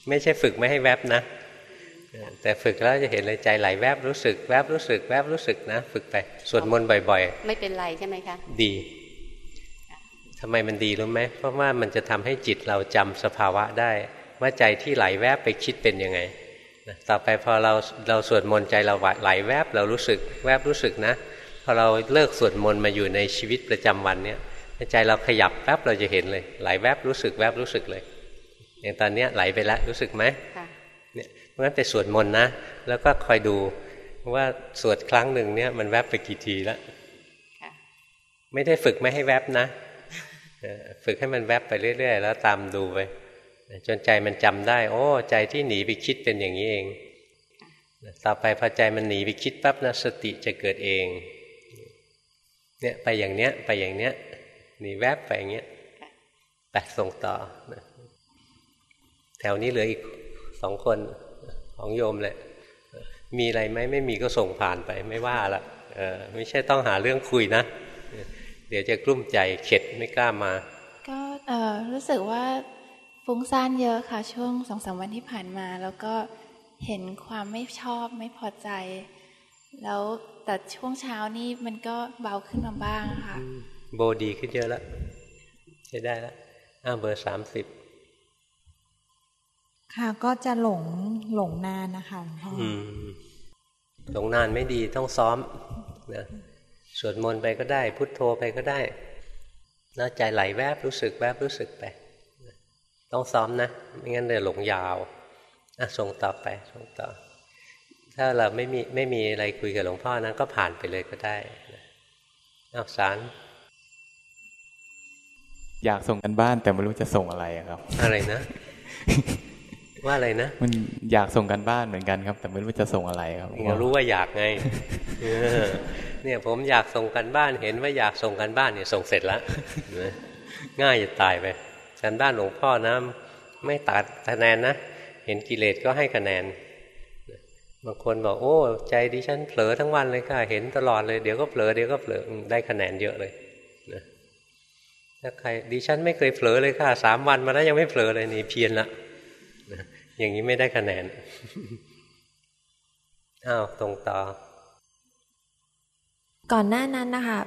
ไม่ใช่ฝึกไม่ให้แวบนะ แต่ฝึกแล้วจะเห็นเลยใจไหลแวบรู้สึกแวบรู้สึกแวบรู้สึกนะ ฝึกไปสวดมนต์บ่อยไม่เป็นไรใช่ไหมคะๆดีทำไมมันดีรู้ไหมเพราะว่ามันจะทำให้จิตเราจำสภาวะได้ ว่าใจที่ไหลแวบไปคิดเป็นยังไงนะต่อไปพอเราเราสวดมนต์ใจเราไหลแวบเรารู้สึกแวบรู้สึกนะพอเราเลิกสวดมนต์มาอยู่ในชีวิตประจำวันเนี้ยใจเราขยับแวบเราจะเห็นเลย ไหลแวบรู้สึกแวบรู้สึกเลยอย่างตอนเนี้ยไหลไปแล้วรู้สึกไหมค่ะเนี่ยเพราะฉะนั้นไปสวดมนต์นะ แล้วก็คอยดูว่าสวดครั้งหนึ่งเนี่ยมันแวบไปกี่ทีแล้วค่ะไม่ได้ฝึกไม่ให้แวบนะเออฝึกให้มันแวบไปเรื่อย ๆ แล้วตามดูไป จนใจมันจำได้ โอ้ใจที่หนีไปคิดเป็นอย่างนี้เอง ต่อไปพอใจมันหนีไปคิดปั๊บนะสติจะเกิดเองเนี่ยไปอย่างเนี้ยไปอย่างเนี้ยหนีแวบไปอย่างเงี้ยไปส่งต่อแถวนี้เหลืออีกสองคนของโยมเลยมีอะไรไหมไม่มีก็ส่งผ่านไปไม่ว่าละเออไม่ใช่ต้องหาเรื่องคุยนะ เดี๋ยวจะกลุ้มใจเข็ดไม่กล้ามา ก็เออรู้สึกว่า ฟุ้งซ่านเยอะค่ะ ช่วงสองสามวันที่ผ่านมา แล้วก็เห็นความไม่ชอบไม่พอใจ แล้วแต่ช่วงเช้านี่มันก็เบาขึ้นมาบ้างค่ะ โบดีขึ้นเยอะแล้วใช้ได้แล้วอ้าเบอร์สามสิบค่ะก็จะหลงหลงนานนะคะหลวงพ่อหลงนานไม่ดีต้องซ้อมนะสวดมนต์ไปก็ได้ พุทโธไปก็ได้แล้วใจไหลแวบรู้สึกแวบรู้สึกไป ต้องซ้อมนะไม่งั้นเดี๋ยวหลงยาวอะส่งต่อไปส่งต่อ ถ้าเราไม่มีไม่มีอะไรคุยกับหลวงพ่อนั้นก็ผ่านไปเลยก็ได้เอาสารอยากส่งกันบ้านแต่ไม่รู้จะส่งอะไรครับ อะไรนะ ว่าอะไรนะมันอยากส่งกันบ้านเหมือนกันครับ แต่ไม่รู้จะส่งอะไรครับเรารู้ว่าอยากไงเนี่ยผมอยากส่งกันบ้านเห็นว่าอยากส่งกันบ้านเนี่ยส่งเสร็จแล้วง่ายจะตายไป กันบ้านหลวงพ่อนะไม่ตัดคะแนนนะ เห็นกิเลสก็ให้คะแนนบางคนบอกโอ้ใจดิฉันเผลอทั้งวันเลยค่ะ เห็นตลอดเลยเดี๋ยวก็เผลอเดี๋ยวก็เผลอได้คะแนนเยอะเลยนะถ้าใครดิฉันไม่เคยเผลอเลยค่ะสามวันมาแล้วยังไม่เผลอเลยนี่เพียนละอย่างนี้ไม่ได้คะแนนอ้าวตรงต่อก่อนหน้านั้นนะคะ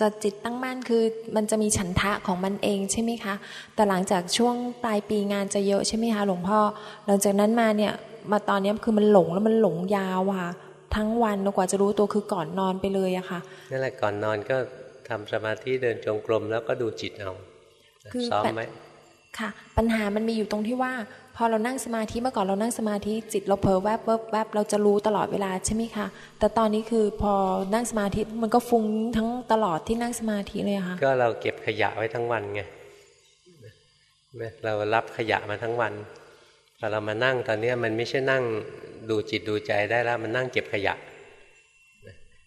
จะจิตตั้งมั่นคือมันจะมีฉันทะของมันเองใช่ไหมคะ แต่หลังจากช่วงปลายปีงานจะเยอะใช่ไหมคะหลวงพ่อ หลังจากนั้นมาเนี่ยมาตอนนี้คือมันหลงแล้วมันหลงยาวค่ะ ทั้งวันกว่าจะรู้ตัวคือก่อนนอนไปเลยอะค่ะนั่นแหละก่อนนอนก็ทำสมาธิเดินจงกรมแล้วก็ดูจิตเอาซ้อมไหมค่ะ ปัญหามันมีอยู่ตรงที่ว่า พอเรานั่งสมาธิเมื่อก่อนเรานั่งสมาธิจิตเราเผลอแวบแวบแวบเราจะรู้ตลอดเวลาใช่ไหมคะแต่ตอนนี้คือพอนั่งสมาธิมันก็ฟุ้งทั้งตลอดที่นั่งสมาธิเลยค่ะก็เราเก็บขยะไว้ทั้งวันไงเรารับขยะมาทั้งวันพอเรามานั่งตอนนี้มันไม่ใช่นั่งดูจิตดูใจได้แล้วมันนั่งเก็บขยะ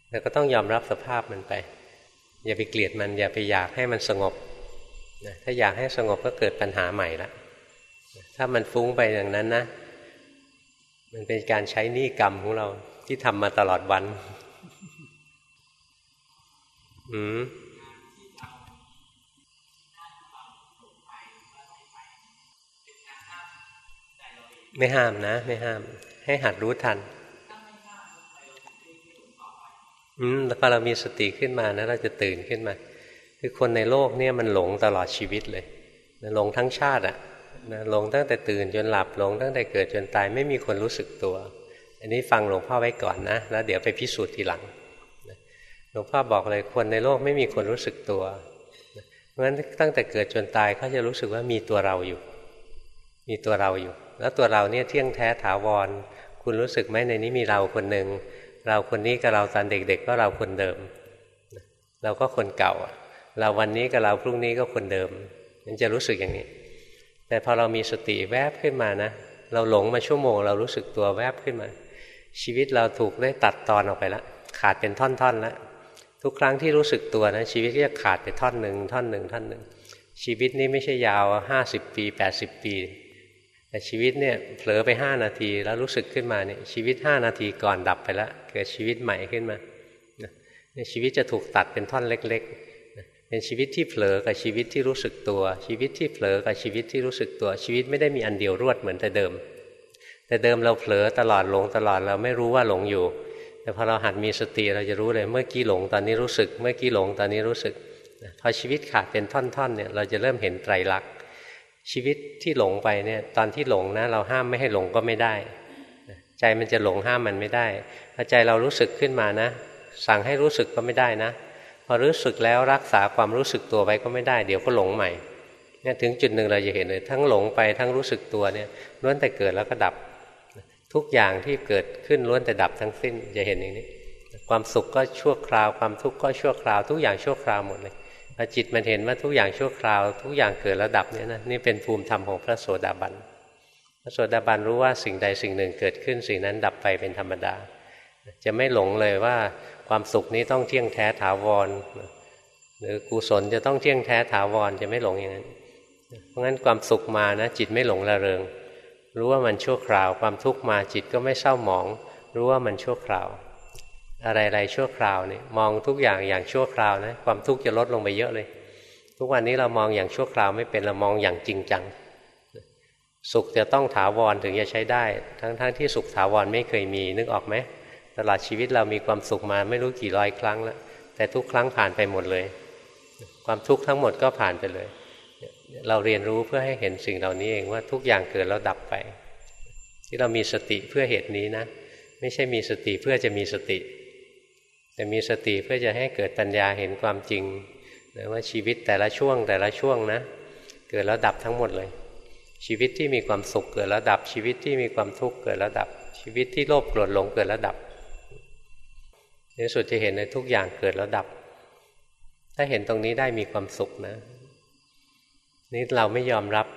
เราก็ต้องยอมรับสภาพมันไป อย่าไปเกลียดมันอย่าไปอยากให้มันสงบถ้าอยากให้สงบก็เกิดปัญหาใหม่ละ ถ้ามันฟุ้งไปอย่างนั้นนะ มันเป็นการใช้หนี้กรรมของเราที่ทำมาตลอดวัน อืมไม่ห้ามนะ ไม่ห้าม ให้หัดรู้ทันอืมพอเรามีสติขึ้นมานะเราจะตื่นขึ้นมา คือคนในโลกเนี่ยมันหลงตลอดชีวิตเลยหลงทั้งชาติอะ่ะ นะหลงตั้งแต่ตื่นจนหลับหลงตั้งแต่เกิดจนตายไม่มีคนรู้สึกตัว อันนี้ฟังหลวงพ่อไว้ก่อนนะแล้วเดี๋ยวไปพิสูจน์ทีหลังหลวงพ่อบอกเลยคนในโลกไม่มีคนรู้สึกตัวเพราะฉะนั้นตั้งแต่เกิดจนตายเขาจะรู้สึกว่ามีตัวเราอยู่ มีตัวเราอยู่ แล้วตัวเราเนี่ยเที่ยงแท้ถาวร คุณรู้สึกไหมในนี้มีเราคนหนึ่งเราคนนี้กับเราตอนเด็ก ๆ ก็เราคนเดิม เราก็คนเก่า เราวันนี้กับเราพรุ่งนี้ก็คนเดิมมันจะรู้สึกอย่างนี้ แต่พอเรามีสติแวบขึ้นมานะ เราหลงมาชั่วโมง เรารู้สึกตัวแวบขึ้นมา ชีวิตเราถูกได้ตัดตอนออกไปแล้วขาดเป็นท่อนๆแล้วทุกครั้งที่รู้สึกตัวนะชีวิตก็จะขาดไปท่อนหนึ่งท่อนหนึ่งท่อนหนึ่งชีวิตนี้ไม่ใช่ยาวห้าสิบปีแปดสิบปี แต่ชีวิตเนี่ยเผลอไปห้านาทีแล้วรู้สึกขึ้นมาเนี่ยชีวิตห้านาทีก่อนดับไปแล้วเกิดชีวิตใหม่ขึ้นมาชีวิตจะถูกตัดเป็นท่อนเล็กๆ เป็นชีวิตที่เผลอกับชีวิตที่รู้สึกตัว ชีวิตที่เผลอกับชีวิตที่รู้สึกตัว ชีวิตไม่ได้มีอันเดียวรวดเหมือนแต่เดิม แต่เดิมเราเผลอตลอดหลงตลอดเราไม่รู้ว่าหลงอยู่ แต่พอเราหัดมีสติเราจะรู้เลย เมื่อกี้หลงตอนนี้รู้สึก เมื่อกี้หลงตอนนี้รู้สึก พอชีวิตขาดเป็นท่อนๆเนี่ยเราจะเริ่มเห็นไตรลักษณ์ชีวิตที่หลงไปเนี่ยตอนที่หลงนะเราห้ามไม่ให้หลงก็ไม่ได้ ใจมันจะหลงห้ามมันไม่ได้พอใจเรารู้สึกขึ้นมานะ สั่งให้รู้สึกก็ไม่ได้นะ พอรู้สึกแล้วรักษาความรู้สึกตัวไว้ก็ไม่ได้ เดี๋ยวก็หลงใหม่เนี่ยถึงจุดหนึ่งเราจะเห็นเลยทั้งหลงไปทั้งรู้สึกตัวเนี่ยล้วนแต่เกิดแล้วก็ดับ ทุกอย่างที่เกิดขึ้นล้วนแต่ดับทั้งสิ้นจะเห็นอย่างนี้ ความสุขก็ชั่วคราว ความทุกข์ก็ชั่วคราว ทุกอย่างชั่วคราวหมดเลยพอจิตมันเห็นว่าทุกอย่างชั่วคราว ทุกอย่างเกิดแล้วดับเนี่ยนะนี่เป็นภูมิธรรมของพระโสดาบันพระโสดาบันรู้ว่าสิ่งใดสิ่งหนึ่งเกิดขึ้น สิ่งนั้นดับไปเป็นธรรมดา จะไม่หลงเลยว่า ความสุขนี้ต้องเที่ยงแท้ถาวร หรือกุศลจะต้องเที่ยงแท้ถาวรจะไม่หลงอย่างนั้น เพราะงั้นความสุขมานะจิตไม่หลงระเริง รู้ว่ามันชั่วคราว ความทุกข์มาจิตก็ไม่เศร้าหมอง รู้ว่ามันชั่วคราว อะไรๆชั่วคราวนี่มองทุกอย่างอย่างชั่วคราวนะความทุกข์จะลดลงไปเยอะเลย ทุกวันนี้เรามองอย่างชั่วคราวไม่เป็นเรามองอย่างจริงจังสุขจะต้องถาวรถึงจะใช้ได้ ทั้งๆทที่สุขถาวรไม่เคยมีนึกออกไหม ตลอดชีวิตเรามีความสุขมาไม่รู้กี่ร้อยครั้งแล้ว แต่ทุกครั้งผ่านไปหมดเลย ความทุกข์ทั้งหมดก็ผ่านไปเลย เราเรียนรู้เพื่อให้เห็นสิ่งเหล่านี้เองว่าทุกอย่างเกิดแล้วดับไป ที่เรามีสติเพื่อเหตุนี้นะ ไม่ใช่มีสติเพื่อจะมีสติ แต่มีสติเพื่อจะให้เกิดปัญญาเห็นความจริงว่าชีวิตแต่ละช่วงแต่ละช่วงนะ เกิดแล้วดับทั้งหมดเลย ชีวิตที่มีความสุขเกิดแล้วดับ ชีวิตที่มีความทุกข์เกิดแล้วดับ ชีวิตที่โลภโกรธหลงเกิดแล้วดับ ในสุดจะเห็นในทุกอย่างเกิดแล้วดับ ถ้าเห็นตรงนี้ได้มีความสุขนะ นี่เราไม่ยอมรับ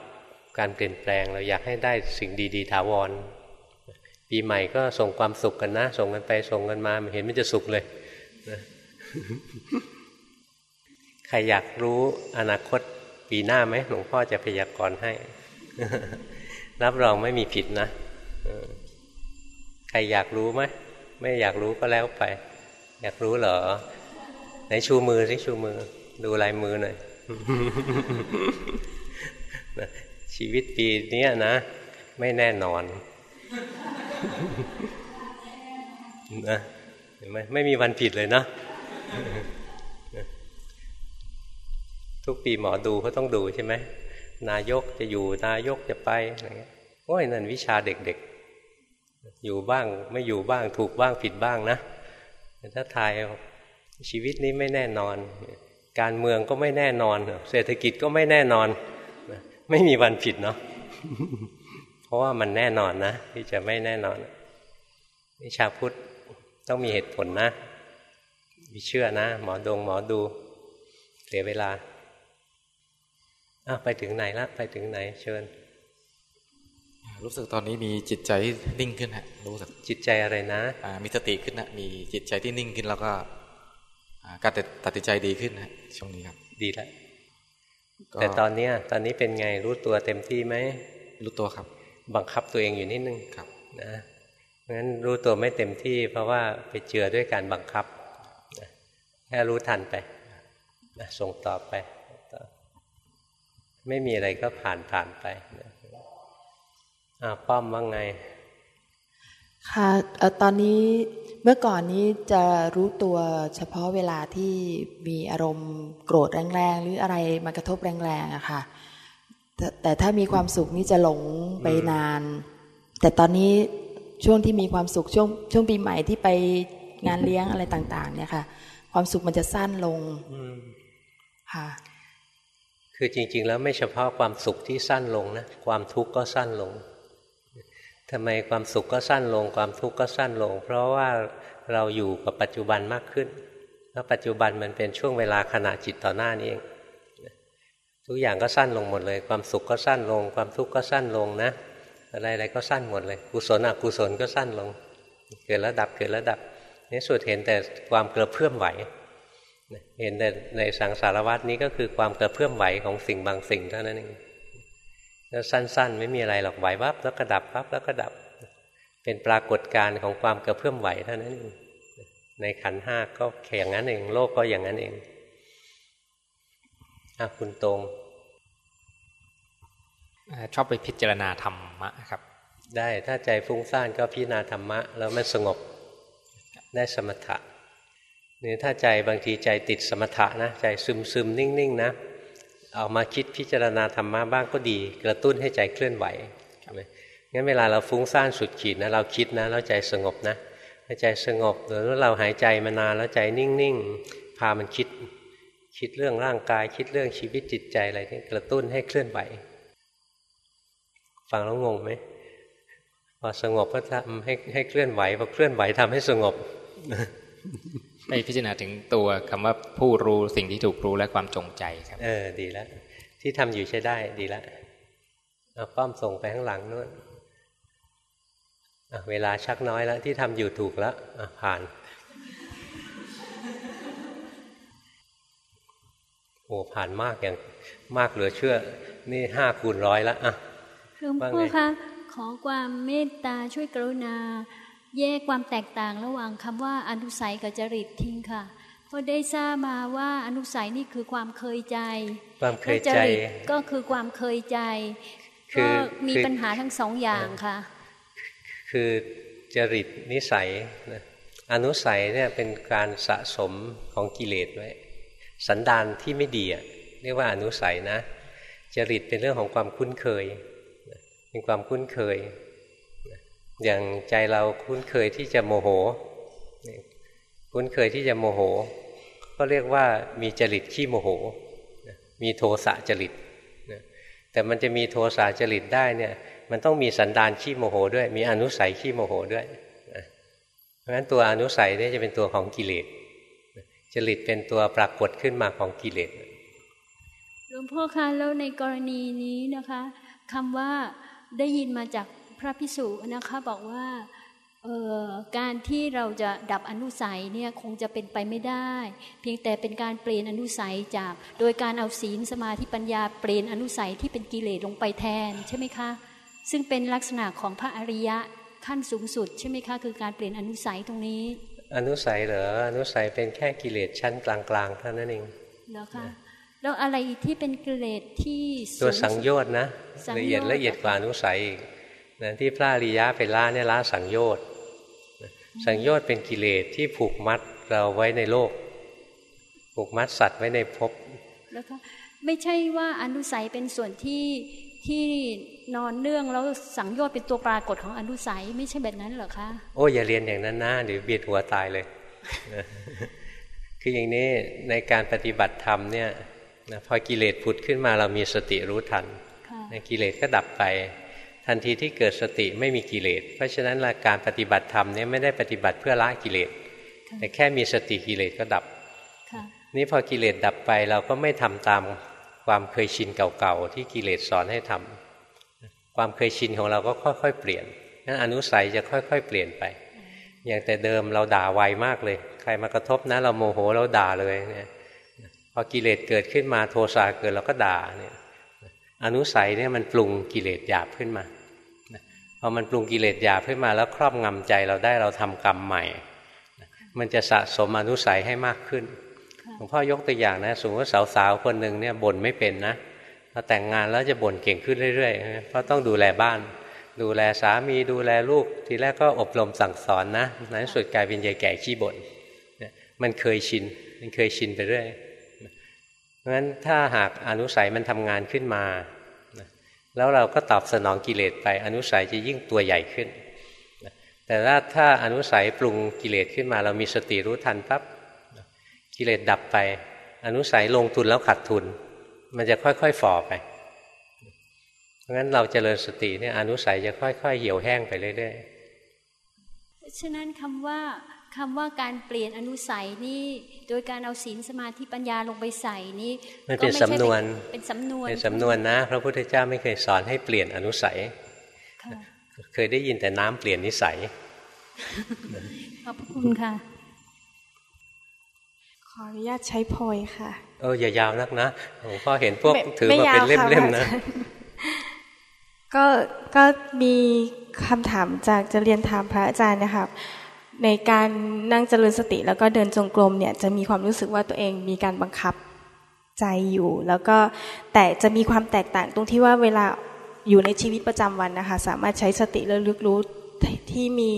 การเปลี่ยนแปลงเราอยากให้ได้สิ่งดี ๆ ถาวร ปีใหม่ก็ส่งความสุขกันนะ ส่งกันไปส่งกันมาเห็นมันจะสุขเลยนะใครอยากรู้อนาคตปีหน้าไหมหลวงพ่อจะพยากรณ์ให้ รับรองไม่มีผิดนะใครอยากรู้ไหมไม่อยากรู้ก็แล้วไป อยากรู้เหรอ ไหนชูมือสิชูมือ ดูลายมือหน่อยชีวิตปีนี้นะ ไม่แน่นอนนะเห็นไหมไม่มีวันผิดเลยนะ ทุกปีหมอดูเขาต้องดูใช่ไหมนายกจะอยู่นายกจะไปอะไรเงี้ยโอ้ยนั่นวิชาเด็กๆ อยู่บ้างไม่อยู่บ้างถูกบ้างผิดบ้างนะ ถ้าทายชีวิตนี้ไม่แน่นอน การเมืองก็ไม่แน่นอน เศรษฐกิจก็ไม่แน่นอน ไม่มีวันผิดเนาะเพราะว่ามันแน่นอนนะที่จะไม่แน่นอนวิชาพุทธต้องมีเหตุผลนะมีเชื่อนะ หมอดงหมอดูเสียเวลาอ้าไปถึงไหนละไปถึงไหนเชิญ รู้สึกตอนนี้มีจิตใจนิ่งขึ้นฮะรู้สึกจิตใจอะไรนะมีสติขึ้นนะมีจิตใจที่นิ่งขึ้นแล้วก็การตัดสินใจดีขึ้นนะช่วงนี้ครับ ดีแล้วแต่ตอนเนี้ยตอนนี้เป็นไงรู้ตัวเต็มที่ไหมรู้ตัวครับ บังคับตัวเองอยู่นิดนึงครับนะเพราะฉะนั้นรู้ตัวไม่เต็มที่ เพราะว่าไปเจือด้วยการบังคับแค่รู้ทันไปนะส่งต่อไป ไม่มีอะไรก็ผ่านผ่านไปอ้า ป้อมว่าไง ค่ะตอนนี้เมื่อก่อนนี้จะรู้ตัวเฉพาะเวลาที่มีอารมณ์โกรธแรงๆ หรืออะไรมากระทบแรงๆอะค่ะแต่แต่ถ้ามีความสุขนี่จะหลงไปนาน แต่ตอนนี้ช่วงที่มีความสุขช่วงช่วงปีใหม่ที่ไปงานเลี้ยงอะไรต่าง ๆ เนี่ยค่ะ ความสุขมันจะสั้นลงค่ะคือจริง ๆ แล้วไม่เฉพาะความสุขที่สั้นลงนะความทุกข์ก็สั้นลง ทำไมความสุขก็สั้นลง ความทุกข์ก็สั้นลง เพราะว่าเราอยู่กับปัจจุบันมากขึ้น แล้วปัจจุบันมันเป็นช่วงเวลาขณะจิตต่อหน้านี้เองทุกอย่างก็สั้นลงหมดเลย ความสุขก็สั้นลง ความทุกข์ก็สั้นลงนะ อะไรๆก็สั้นหมดเลย กุศลอกุศลก็สั้นลง เกิดแล้วดับเกิดแล้วดับในสุดเห็นแต่ความกระเพื่อมไหวเห็นแต่ในสังสารวัตนี้ก็คือความกระเพื่อมไหวของสิ่งบางสิ่งเท่านั้นเอง แล้วสั้น ๆ ไม่มีอะไรหรอกไหววับแล้วก็ดับวับแล้วก็ดับ เป็นปรากฏการณ์ของความกระเพื่อมไหวเท่านั้นเองในขันห้าก็แข่งนั้นเอง โลกก็อย่างนั้นเองอคุณตรงชอบไปพิจารณาธรรมะครับ ได้ถ้าใจฟุ้งซ่านก็พิจารณาธรรมะ แล้วมันสงบได้สมถะนี่ถ้าใจบางทีใจติดสมถะนะ ใจซึมซึมนิ่งๆนะ เอามาคิดพิจารณาธรรมะบ้างก็ดี กระตุ้นให้ใจเคลื่อนไหวงั้นเวลาเราฟุ้งซ่านสุดขีดนะเราคิดนะแล้วใจสงบนะใจสงบหรือเราหายใจมานานแล้วใจนิ่งๆพามันคิด คิดเรื่องร่างกาย คิดเรื่องชีวิตจิตใจอะไรนี่กระตุ้นให้เคลื่อนไหวฟังแล้วงงไหมพอสงบก็ทำให้ให้เคลื่อนไหวพอเคลื่อนไหวทำให้สงบ ไม่พิจารณาถึงตัวคำว่าผู้รู้สิ่งที่ถูกรู้และความจงใจครับ เออ ดีแล้ว ที่ทำอยู่ใช้ได้ดีแล้วเอาป้อมส่งไปข้างหลังนู้นเวลาชักน้อยแล้ว ที่ทำอยู่ถูกแล้วผ่านโอ้ผ่านมากอย่างมากเหลือเชื่อ นี่ห้าคูณร้อยแล้วอะหลวงพ่อคะขอความเมตตาช่วยกรุณา แยกความแตกต่างระหว่างคำว่าอนุสัยกับจริตทิ้งค่ะเพราะได้ทราบมาว่าอนุสัยนี่คือความเคยใจ ความเคยใจก็คือความเคยใจก็มีปัญหาทั้งสองอย่างค่ะ คือจริตนิสัยอนุสัยเนี่ยเป็นการสะสมของกิเลสไว้สันดานที่ไม่ดีอะเรียกว่าอนุสัยนะ จริตเป็นเรื่องของความคุ้นเคย เป็นความคุ้นเคย อย่างใจเราคุ้นเคยที่จะโมโห คุ้นเคยที่จะโมโห ก็เรียกว่ามีจริตขี้โมโห มีโทสะจริต แต่มันจะมีโทสะจริตได้เนี่ย มันต้องมีสันดานขี้โมโหด้วย มีอนุสัยขี้โมโหด้วย เพราะฉะนั้นตัวอนุสัยเนี่ยจะเป็นตัวของกิเลส จริตเป็นตัวปรากฏขึ้นมาของกิเลส หลวงพ่อคะแล้วในกรณีนี้นะคะคำว่าได้ยินมาจาก ระพิสุนะคะบอกว่าการที่เราจะดับอนุสัยเนี่ยคงจะเป็นไปไม่ได้ เพียงแต่เป็นการเปลี่ยนอนุสัยจาก โดยการเอาศีลสมาธิปัญญาเปลี่ยนอนุสัยที่เป็นกิเลสลงไปแทนใช่ไหมคะ ซึ่งเป็นลักษณะของพระอริยะขั้นสูงสุด ใช่ไหมคะ คือการเปลี่ยนอนุสัยตรงนี้ อนุสัยเหรออนุสัยเป็นแค่กิเลสชั้นกลางๆเท่านั้นเองแล้วคะแล้วอะไรที่เป็นกิเลสที่ตัวสังโยชน์นะละเอียดละเอียดกว่าอนุสัยอีก นะที่พระอริยะเป็นละเนี่ยละสังโยชน์สังโยชน์เป็นกิเลสที่ผูกมัดเราไว้ในโลก ผูกมัดสัตว์ไว้ในภพแล้วก็ไม่ใช่ว่าอนุสัยเป็นส่วนที่ที่นอนเนื่องแล้วสังโยชน์เป็นตัวปรากฏของอนุสัยไม่ใช่แบบนั้นเหรอคะโอ้อย่าเรียนอย่างนั้นนะเดี๋ยวเบียดหัวตายเลย คืออย่างนี้ในการปฏิบัติธรรมเนี่ยนะพอกิเลสผุดขึ้นมาเรามีสติรู้ทันกิเลสก็ดับไป ทันทีที่เกิดสติไม่มีกิเลส เพราะฉะนั้นการปฏิบัติธรรมเนี่ยไม่ได้ปฏิบัติเพื่อละกิเลส แต่แค่มีสติกิเลสก็ดับนี่พอกิเลสดับไปเราก็ไม่ทำตามความเคยชินเก่าๆที่กิเลสสอนให้ทำความเคยชินของเราก็ค่อยๆ เปลี่ยนนั้นอนุสัยจะค่อยๆ เปลี่ยนไป อย่างแต่เดิมเราด่าไวมากเลย ใครมากระทบนะ เราโมโหเราด่าเลยเนี่ยพอกิเลสเกิดขึ้นมาโทสะเกิดเราก็ด่าเนี่ย อนุสัยเนี่ยมันปรุงกิเลสหยาบขึ้นมาพอมันปรุงกิเลสหยาบขึ้นมาแล้วครอบงำใจเราได้เราทำกรรมใหม่ มันจะสะสมอนุสัยให้มากขึ้นหลวงพ่อยกตัวอย่างนะสมมติว่าสาวๆคนหนึ่งเนี่ยบ่นไม่เป็นนะพอแต่งงานแล้วจะบ่นเก่งขึ้นเรื่อยๆเพราะต้องดูแลบ้าน ดูแลสามีดูแลลูก ทีแรกก็อบรมสั่งสอนนะในสุดกลายเป็นยายแก่ขี้บ่นมันเคยชินมันเคยชินไปเรื่อย เพราะฉะนั้นถ้าหากอนุสัยมันทำงานขึ้นมาแล้วเราก็ตอบสนองกิเลสไปอนุสัยจะยิ่งตัวใหญ่ขึ้น แต่ถ้าอนุสัยปรุงกิเลสขึ้นมา เรามีสติรู้ทันปั๊บกิเลสดับไป อนุสัยลงทุนแล้วขาดทุน มันจะค่อยๆฝ่อไปเพราะงั้นเราจเจริญสติเนี่ยอนุสัยจะค่อยๆเหี่ยวแห้งไปเรื่อยๆฉะนั้นคำว่า คำว่าการเปลี่ยนอนุสัยนี่โดยการเอาศีลสมาธิปัญญาลงไปใส่นี่มันเป็นสำนวนเป็นสำนวนเป็นสำนวนนะ พระพุทธเจ้าไม่เคยสอนให้เปลี่ยนอนุสัย เคยได้ยินแต่น้ำเปลี่ยนนิสัยขอบคุณค่ะ ขออนุญาตใช้พลอยค่ะ เอออย่ายาวนักนะหลวงพ่อเห็นพวกถือมาเป็นเล่มๆนะก็ก็มีคำถามจากจะเรียนถามพระอาจารย์นะครับ ในการนั่งเจริญสติแล้วก็เดินจงกรมเนี่ยจะมีความรู้สึกว่าตัวเองมีการบังคับใจอยู่ แล้วก็แต่จะมีความแตกต่างตรงที่ว่าเวลาอยู่ในชีวิตประจำวันนะคะ สามารถใช้สติและลึกรู้ที่มี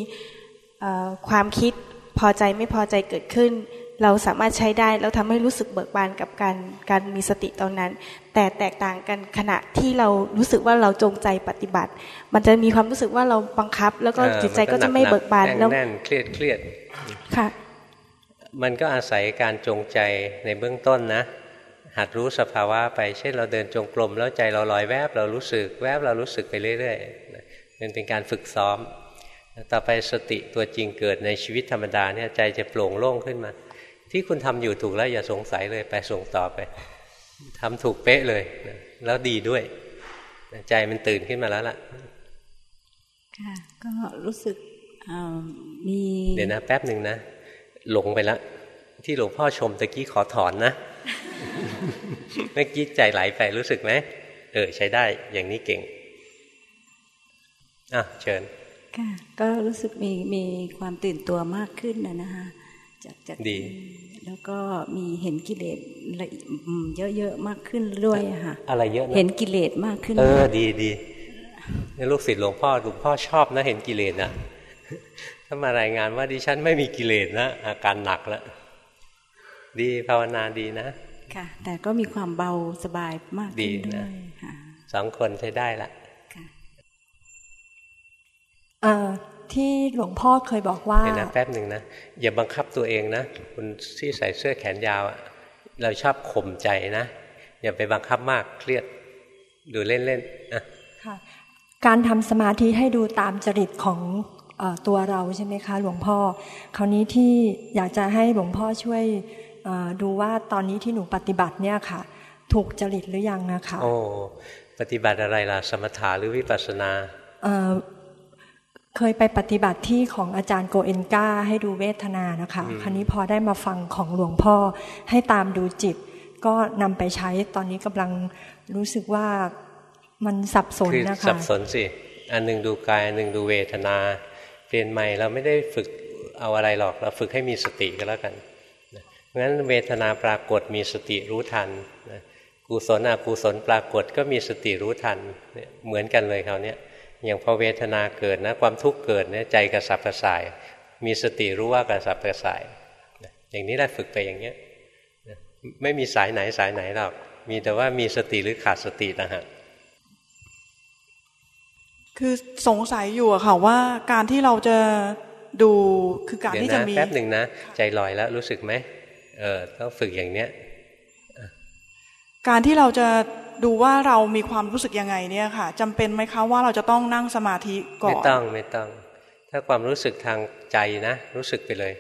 ความคิดพอใจไม่พอใจเกิดขึ้น เราสามารถใช้ได้แล้วทำให้รู้สึกเบิกบานกับการการมีสติตอนนั้น แต่แตกต่างกันขณะที่เรารู้สึกว่าเราจงใจปฏิบัติ มันจะมีความรู้สึกว่าเราบังคับ แล้วก็จิตใจก็จะไม่เบิกบานแล้วแน่นเครียดเครียดค่ะ มันก็อาศัยการจงใจในเบื้องต้นนะ หัดรู้สภาวะไปเช่นเราเดินจงกรมแล้วใจเราลอยแวบเรารู้สึกแวบเรารู้สึกไปเรื่อยๆมันเป็นการฝึกซ้อมต่อไปสติตัวจริงเกิดในชีวิตธรรมดาเนี่ยใจจะโปร่งโล่งขึ้นมา ที่คุณทำอยู่ถูกแล้วอย่าสงสัยเลยไปส่งต่อไปทำถูกเป๊ะเลยแล้วดีด้วย ใจมันตื่นขึ้นมาแล้วล่ะค่ะก็รู้สึกมีเดี๋ยวนะ แป๊บหนึ่งนะหลงไปแล้วที่หลวงพ่อชมตะกี้ขอถอนนะเมื่อกี้ใจไหลไปรู้สึกไหมเออ ใช้ได้อย่างนี้เก่งอะเชิญค่ะก็รู้สึกมีมีความตื่นตัวมากขึ้นนะนะคะ จากจากดี แล้วก็มีเห็นกิเลสเยอะๆมากขึ้นด้วยค่ะอะไรเยอะเห็นกิเลสมากขึ้น เออดีดีนี่ลูกศิษย์หลวงพ่อหลวงพ่อชอบนะเห็นกิเลสนะถ้ามารายงานว่าดิฉันไม่มีกิเลสนะอาการหนักแล้วดีภาวนาดีนะค่ะ แต่ก็มีความเบาสบายมากดีนะสองคนใช้ได้ละ ที่หลวงพ่อเคยบอกว่าเห็นนะแป๊บหนึ่งนะอย่าบังคับตัวเองนะคุณที่ใส่เสื้อแขนยาว เราชอบข่มใจนะ อย่าไปบังคับมากเครียดดูเล่นๆนะค่ะการทำสมาธิให้ดูตามจริตของตัวเราใช่ไหมคะ หลวงพ่อ คราวนี้ที่อยากจะให้หลวงพ่อช่วยดูว่าตอนนี้ที่หนูปฏิบัติเนี่ยค่ะ ถูกจริตหรือยังนะคะโอ้ปฏิบัติอะไรล่ะสมถะหรือวิปัสสนา เคยไปปฏิบัติที่ของอาจารย์โกเอนกาให้ดูเวทนานะคะ คราวนี้พอได้มาฟังของหลวงพ่อให้ตามดูจิต ก็นำไปใช้ตอนนี้กำลังรู้สึกว่ามันสับสนนะคะสับสนสิ อันหนึ่งดูกายอันหนึ่งดูเวทนาเปลี่ยนใหม่เราไม่ได้ฝึกเอาอะไรหรอกเราฝึกให้มีสติก็แล้วกันเพราะฉะนั้นเวทนาปรากฏมีสติรู้ทันกุศลอกุศลปรากฏก็มีสติรู้ทันเหมือนกันเลยคราวนี้ อย่างพอเวทนาเกิดนะความทุกข์เกิดเนี่ยใจกระสับกระส่าย มีสติรู้ว่ากระสับกระส่าย อย่างนี้แหละฝึกไปอย่างเงี้ยไม่มีสายไหนสายไหนหรอก มีแต่ว่ามีสติหรือขาดสตินะฮะคือสงสัยอยู่อะค่ะว่าการที่เราจะดูคือการที่จะมีแป๊บหนึ่งนะใจลอยแล้วรู้สึกไหมเออต้องฝึกอย่างเนี้ย การที่เราจะ ดูว่าเรามีความรู้สึกยังไงเนี่ยค่ะจำเป็นไหมคะว่าเราจะต้องนั่งสมาธิก่อนไม่ต้องไม่ต้อง ถ้าความรู้สึกทางใจนะ รู้สึกไปเลย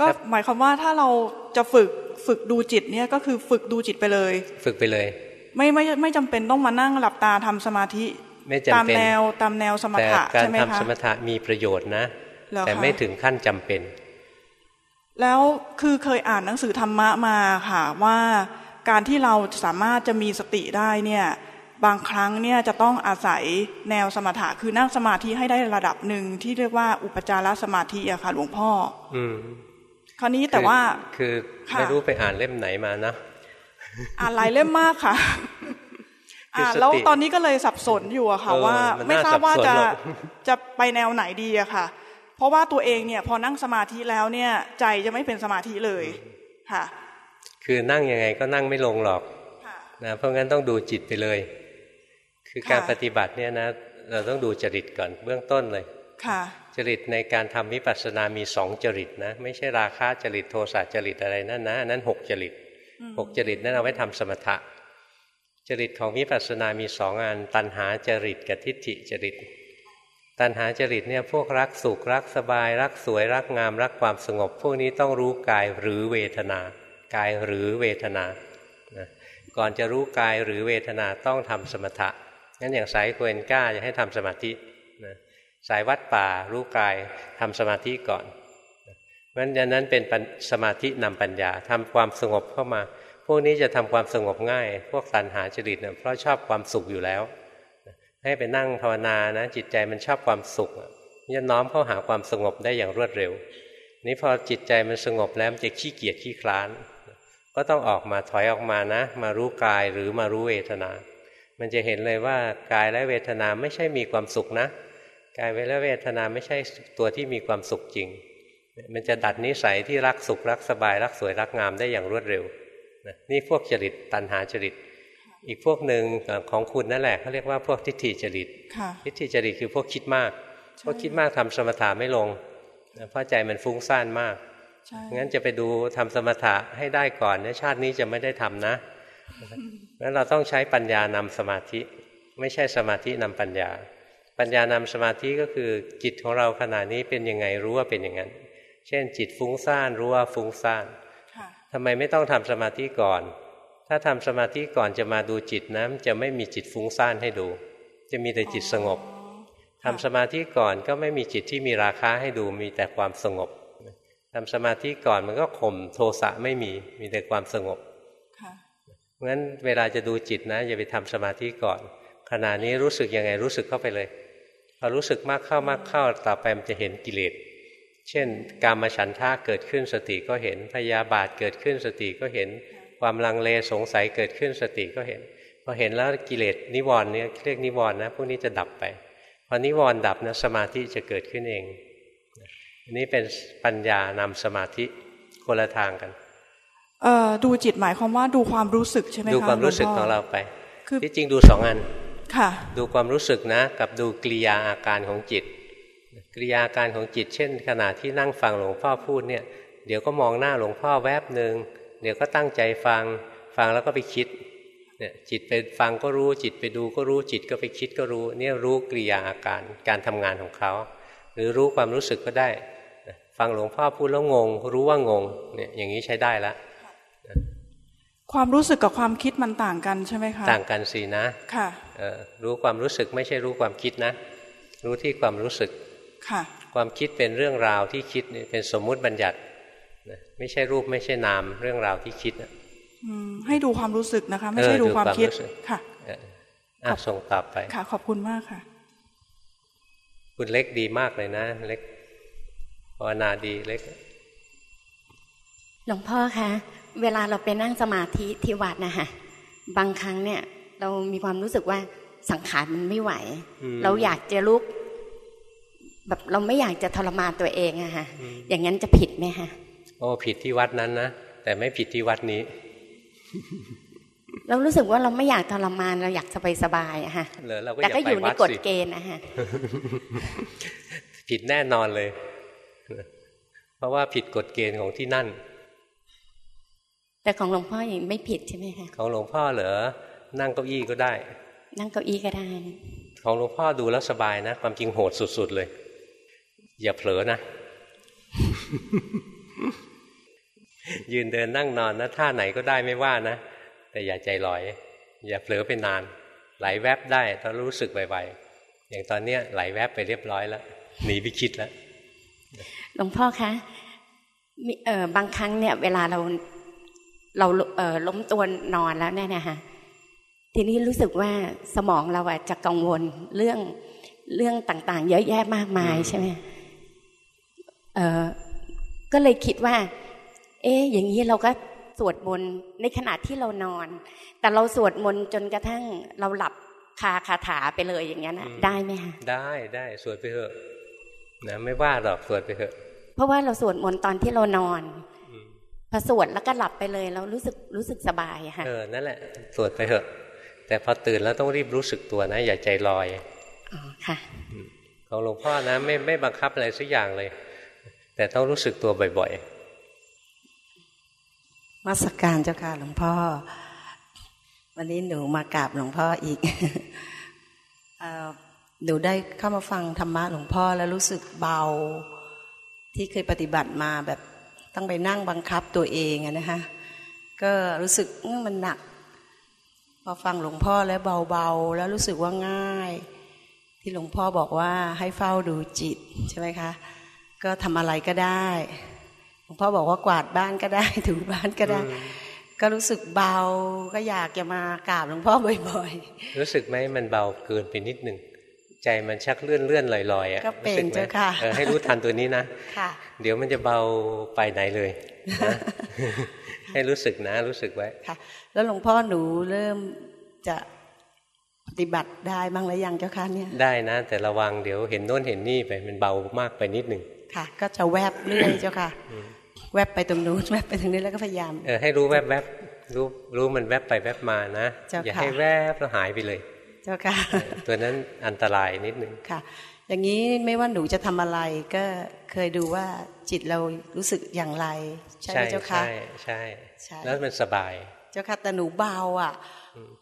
ก็หมายความว่าถ้าเราจะฝึกฝึกดูจิตเนี่ยก็คือฝึกดูจิตไปเลย ฝึกไปเลย ไม่ไม่ไม่จำเป็นต้องมานั่งหลับตาทำสมาธิไม่จำเป็นตามแนวตามแนวสมถะใช่ไหมคะการทำสมถะมีประโยชน์นะ แต่ไม่ถึงขั้นจำเป็น แล้วคือเคยอ่านหนังสือธรรมะมาค่ะว่า การที่เราสามารถจะมีสติได้เนี่ยบางครั้งเนี่ยจะต้องอาศัยแนวสมถะคือนั่งสมาธิให้ได้ระดับหนึ่งที่เรียกว่าอุปจารสมาธิอะค่ะหลวงพ่อ อืมคราวนี้แต่ว่าคือไม่รู้ไปอ่านเล่มไหนมานะอ่านหลายเล่มมากค่ะอ่าแล้วตอนนี้ก็เลยสับสนอยู่อะค่ะ ว่าไม่ทราบว่าจะจะไปแนวไหนดีอะค่ะ เพราะว่าตัวเองเนี่ย พอนั่งสมาธิแล้วเนี่ย ใจจะไม่เป็นสมาธิเลยค่ะ คือนั่งยังไงก็นั่งไม่ลงหรอกนะเพราะงั้นต้องดูจิตไปเลย คือการปฏิบัติเนี่ยนะเราต้องดูจริตก่อนเบื้องต้นเลยจริตในการทำวิปัสสนามีสองจริตนะ ไม่ใช่ราคาจริตโทสะจริตอะไรนั่นนะนั้นหกจริตหกจริตนั่นเอาไว้ทำสมถะ จริตของวิปัสสนามีสองอันตัณหาจริตกับทิฏฐิจริต ตัณหาจริตเนี่ยพวกรักสุขรักสบาย รักสวยรักงาม รักความสงบ พวกนี้ต้องรู้กายหรือเวทนา กายหรือเวทนานะก่อนจะรู้กายหรือเวทนาต้องทำสมถะงั้นอย่างสายควนก้าจะให้ทำสมาธินะสายวัดป่ารู้กายทำสมาธิก่อนเพราะฉะนั้นเป็นสมาธินำปัญญาทำความสงบเข้ามา พวกนี้จะทำความสงบง่าย พวกตัณหาจริตเนะเพราะชอบความสุขอยู่แล้ว ให้ไปนั่งภาวนานะจิตใจมันชอบความสุขจะน้อมเข้าหาความสงบได้อย่างรวดเร็ว นี้พอจิตใจมันสงบแล้วมันจะขี้เกียจขี้คลาน ก็ต้องออกมาถอยออกมานะ มารู้กายหรือมารู้เวทนา มันจะเห็นเลยว่ากายและเวทนาไม่ใช่มีความสุขนะ กายและเวทนาไม่ใช่ตัวที่มีความสุขจริง มันจะดัดนิสัยที่รักสุขรักสบายรักสวยรักงามได้อย่างรวดเร็วนี่พวกจริตตัณหาจริต อีกพวกหนึ่งของคุณนั่นแหละเขาเรียกว่าพวกทิฏฐิจริตทิฏฐิจริตคือพวกคิดมากพวกคิดมากทำสมถะไม่ลงเพราะใจมันฟุ้งซ่านมาก งั้นจะไปดูทำสมถะให้ได้ก่อนเนี่ยชาตินี้จะไม่ได้ทำนะงั้นเราต้องใช้ปัญญานำสมาธิ ไม่ใช่สมาธินำปัญญา ปัญญานำสมาธิก็คือจิตของเราขณะนี้เป็นยังไงรู้ว่าเป็นอย่างนั้น เช่น จิตฟุ้งซ่านรู้ว่าฟุ้งซ่านทำไมไม่ต้องทำสมาธิก่อน ถ้าทำสมาธิก่อนจะมาดูจิตนะจะไม่มีจิตฟุ้งซ่านให้ดู จะมีแต่จิตสงบทำสมาธิก่อนก็ไม่มีจิตที่มีราคาให้ดูมีแต่ความสงบ ทำสมาธิก่อนมันก็ข่มโทสะไม่มีมีแต่ความสงบงั้นเวลาจะดูจิตนะอย่าไปทำสมาธิก่อน ขณะนี้รู้สึกยังไงรู้สึกเข้าไปเลยพอรู้สึกมากเข้ามากเข้าต่อไปมันจะเห็นกิเลสเช่น การมาฉันท่าเกิดขึ้นสติก็เห็นพยาบาทเกิดขึ้นสติก็เห็นความลังเลสงสัยเกิดขึ้นสติก็เห็นพอเห็นแล้วกิเลสนิวรณ์เนี่ยเรียกนิวรณ์นะพวกนี้จะดับไปพอนิวรณ์ดับนะสมาธิจะเกิดขึ้นเอง อันนี้เป็นปัญญานำสมาธิคนละทางกันดูจิตหมายความว่าดูความรู้สึกใช่ไหมคะดูความรู้สึกของเราไปที่จริงดูสองอันค่ะ ดูความรู้สึกนะ กับดูกิริยาอาการของจิตกิริยาการของจิต เช่น ขณะที่นั่งฟังหลวงพ่อพูดเนี่ย เดี๋ยวก็มองหน้าหลวงพ่อแวบหนึ่งเดี๋ยวก็ตั้งใจฟังฟังแล้วก็ไปคิดเนี่ยจิตไปฟังก็รู้จิตไปดูก็รู้จิตก็ไปคิดก็รู้ เนี่ยรู้กิริยาอาการการทำงานของเขา หรือรู้ความรู้สึกก็ได้ ฟังหลวงพ่อพูดแล้วงง รู้ว่างงเนี่ยอย่างนี้ใช้ได้ละความรู้สึกกับความคิดมันต่างกันใช่ไหมคะต่างกันสินะค่ะรู้ความรู้สึกไม่ใช่รู้ความคิดนะ รู้ที่ความรู้สึกค่ะ ความคิดเป็นเรื่องราวที่คิดเป็นสมมุติบัญญัติไม่ใช่รูปไม่ใช่นามเรื่องราวที่คิดให้ดูความรู้สึกนะคะ ไม่ใช่ดูความคิดค่ะอะส่งตอบไปค่ะ ขอบคุณมากค่ะ คุณเล็กดีมากเลยนะ เล็ก ภาวนาดีเล็ก หลวงพ่อคะเวลาเราไปนั่งสมาธิที่วัดนะคะบางครั้งเนี่ย เรามีความรู้สึกว่าสังขารมันไม่ไหว เราอยากจะลุก แบบเราไม่อยากจะทรมานตัวเองอะค่ะอย่างนั้นจะผิดไหมคะโอ้ผิดที่วัดนั้นนะแต่ไม่ผิดที่วัดนี้ เรารู้สึกว่าเราไม่อยากทรมานเราอยากสบายสบายอะฮะแต่ก็อยู่ในกฎเกณฑ์นะฮะผิดแน่นอนเลย เพราะว่าผิดกฎเกณฑ์ของที่นั่น แต่ของหลวงพ่อยังไม่ผิดใช่ไหมคะของหลวงพ่อเหรอนั่งเก้าอี้ก็ได้ นั่งเก้าอี้ก็ได้ ของหลวงพ่อดูแล้วสบายนะ ความจริงโหดสุด ๆ เลย อย่าเผลอนะ ยืนเดินนั่งนอนนะท่าไหนก็ได้ไม่ว่านะ แต่อย่าใจลอย อย่าเผลอไปนาน ไหลแวบได้ถ้ารู้สึกไวๆอย่างตอนเนี้ยไหลแวบไปเรียบร้อยแล้วหนีไปคิดแล้ว หลวงพ่อคะเออบางครั้งเนี่ย เวลาเราเราเล้มตัวนอนแล้วเนี่ยนะคะทีนี้รู้สึกว่าสมองเราอะจะกังวลเรื่องเรื่องต่าง ๆ เยอะแยะมากมายใช่ไหมเออก็เลยคิดว่า เอ๊ะอย่างนี้เราก็สวดมนต์ในขณะที่เรานอน แต่เราสวดมนต์จนกระทั่งเราหลับคาคาถาไปเลยอย่างนี้นะได้ไหมคะได้ได้สวดไปเถอะนะไม่ว่าหรอกสวดไปเถอะ เพราะว่าเราสวดมนต์ตอนที่เรานอนพอสวดแล้วก็หลับไปเลยเรารู้สึกรู้สึกสบายค่ะเออนั่นแหละสวดไปเถอะ แต่พอตื่นแล้วต้องรีบรู้สึกตัวนะ อย่าใจลอยอ๋อค่ะของหลวงพ่อนะไม่ไม่บังคับอะไรสักอย่างเลย แต่ต้องรู้สึกตัวบ่อยๆมาสการเจ้าค่ะหลวงพ่อ วันนี้หนูมากราบหลวงพ่ออีกหนูได้เข้ามาฟังธรรมะหลวงพ่อแล้วรู้สึกเบา ที่เคยปฏิบัติมาแบบต้องไปนั่งบังคับตัวเองนะฮะก็รู้สึกมันหนักพอฟังหลวงพ่อแล้วเบาๆ แล้วรู้สึกว่าง่าย ที่หลวงพ่อบอกว่าให้เฝ้าดูจิตใช่ไหมคะ ก็ทำอะไรก็ได้ หลวงพ่อบอกว่ากวาดบ้านก็ได้ถูบ้านก็ได้ ก็รู้สึกเบาก็อยากจะมากราบหลวงพ่อบ่อย ๆ รู้สึกไหมมันเบาเกินไปนิดหนึ่ง ใจมันชักเลื่อนเลื่อนลอยลอยอะก็เป็นเจ้าค่ะให้รู้ทันตัวนี้นะค่ะ เดี๋ยวมันจะเบาไปไหนเลยนะให้รู้สึกนะรู้สึกไว้ค่ะ แล้วหลวงพ่อหนูเริ่มจะปฏิบัติได้บ้างหรือยังเจ้าค่ะเนี่ยได้นะ แต่ระวังเดี๋ยวเห็นโน้นเห็นนี่ไปมันเบามากไปนิดหนึ่งค่ะ ก็จะแวบเรื่อยเจ้าค่ะ แวบไปตรงนู้นแวบไปตรงนี้แล้วก็พยายามเออให้รู้แวบแวบรู้รู้มันแวบไปแวบมานะอย่าให้แวบแล้วหายไปเลย เจ้าค่ะ ตัวนั้นอันตรายนิดนึงค่ะ อย่างนี้ไม่ว่าหนูจะทำอะไรก็เคยดูว่าจิตเรารู้สึกอย่างไร ใช่ไหมเจ้าค่ะ ใช่ใช่ใช่แล้วมันสบาย เจ้าค่ะแต่หนูเบาอะ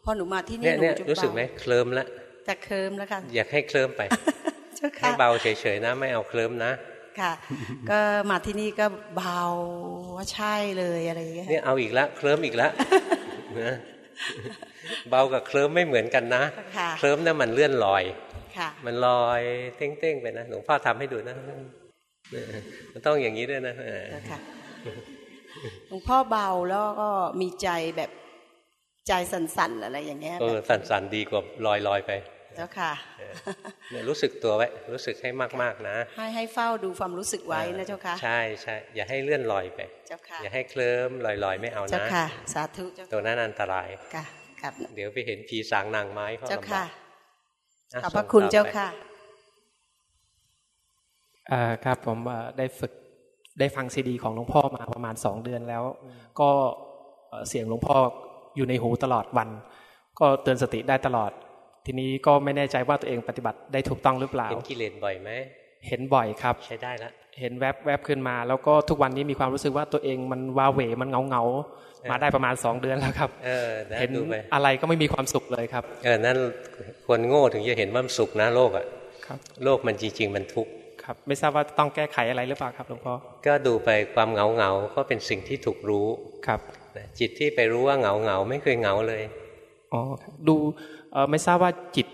พอหนูมาที่นี่หนูจะเบารู้สึกไหมเคลิ้มแล้วแต่เคลิ้มแล้วค่ะอยากให้เคลิ้มไปให้เบาเฉยๆนะไม่เอาเคลิ้มนะค่ะ ก็มาที่นี่ก็เบาว่าใช่เลยอะไรอย่างเงี้ยเนี่ยเอาอีกแล้วเคลิ้มอีกแล้วนะ เบากับเคลิ้มไม่เหมือนกันนะ เคลิ้มนั่นมันเลื่อนลอยมันลอยเต้งๆไปนะหลวงพ่อทำให้ดูนะมันต้องอย่างนี้ด้วยนะหลวงพ่อเบาแล้วก็มีใจแบบใจสั่นๆอะไรอย่างเงี้ยเออสั่นๆดีกว่าลอยลอยไป เจ้าค่ะเนี่ยรู้สึกตัวไว้ รู้สึกให้มากๆนะ ให้ให้เฝ้าดูความรู้สึกไว้นะเจ้าค่ะ ใช่ใช่อย่าให้เลื่อนลอยไป เจ้าค่ะ อย่าให้เคลิ้มลอยลอยไม่เอานะ เจ้าค่ะ สาธุเจ้าตัวนั้นอันตราย ค่ะ ครับ เดี๋ยวไปเห็นผีสางนางไม้เขาเจ้าค่ะ ขอบพระคุณเจ้าค่ะอ่าครับผมได้ฝึกได้ฟังซีดีของหลวงพ่อมาประมาณสองเดือนแล้ว ก็เสียงหลวงพ่ออยู่ในหูตลอดวัน ก็เตือนสติได้ตลอด ทีนี้ก็ไม่แน่ใจว่าตัวเองปฏิบัติได้ถูกต้องหรือเปล่า เห็นกิเลสบ่อยไหม เห็นบ่อยครับ ใช้ได้แล้วเห็นแวบแวบขึ้นมา แล้วก็ทุกวันนี้มีความรู้สึกว่าตัวเองมันวาเหวมันเงาเงามาได้ประมาณสองเดือนแล้วครับเห็นอะไรก็ไม่มีความสุขเลยครับ เออ นั่นคนโง่ถึงจะเห็นว่ามันสุขนะโลกอะโลกมันจริง ๆ มันทุกข์ครับ ไม่ทราบว่าต้องแก้ไขอะไรหรือเปล่าครับหลวงพ่อ ก็ดูไปความเหงาเหงาก็เป็นสิ่งที่ถูกรู้ ครับ จิตที่ไปรู้ว่าเหงาเหงาไม่เคยเหงาเลย อ๋อ ดู ไม่ทราบว่าจิต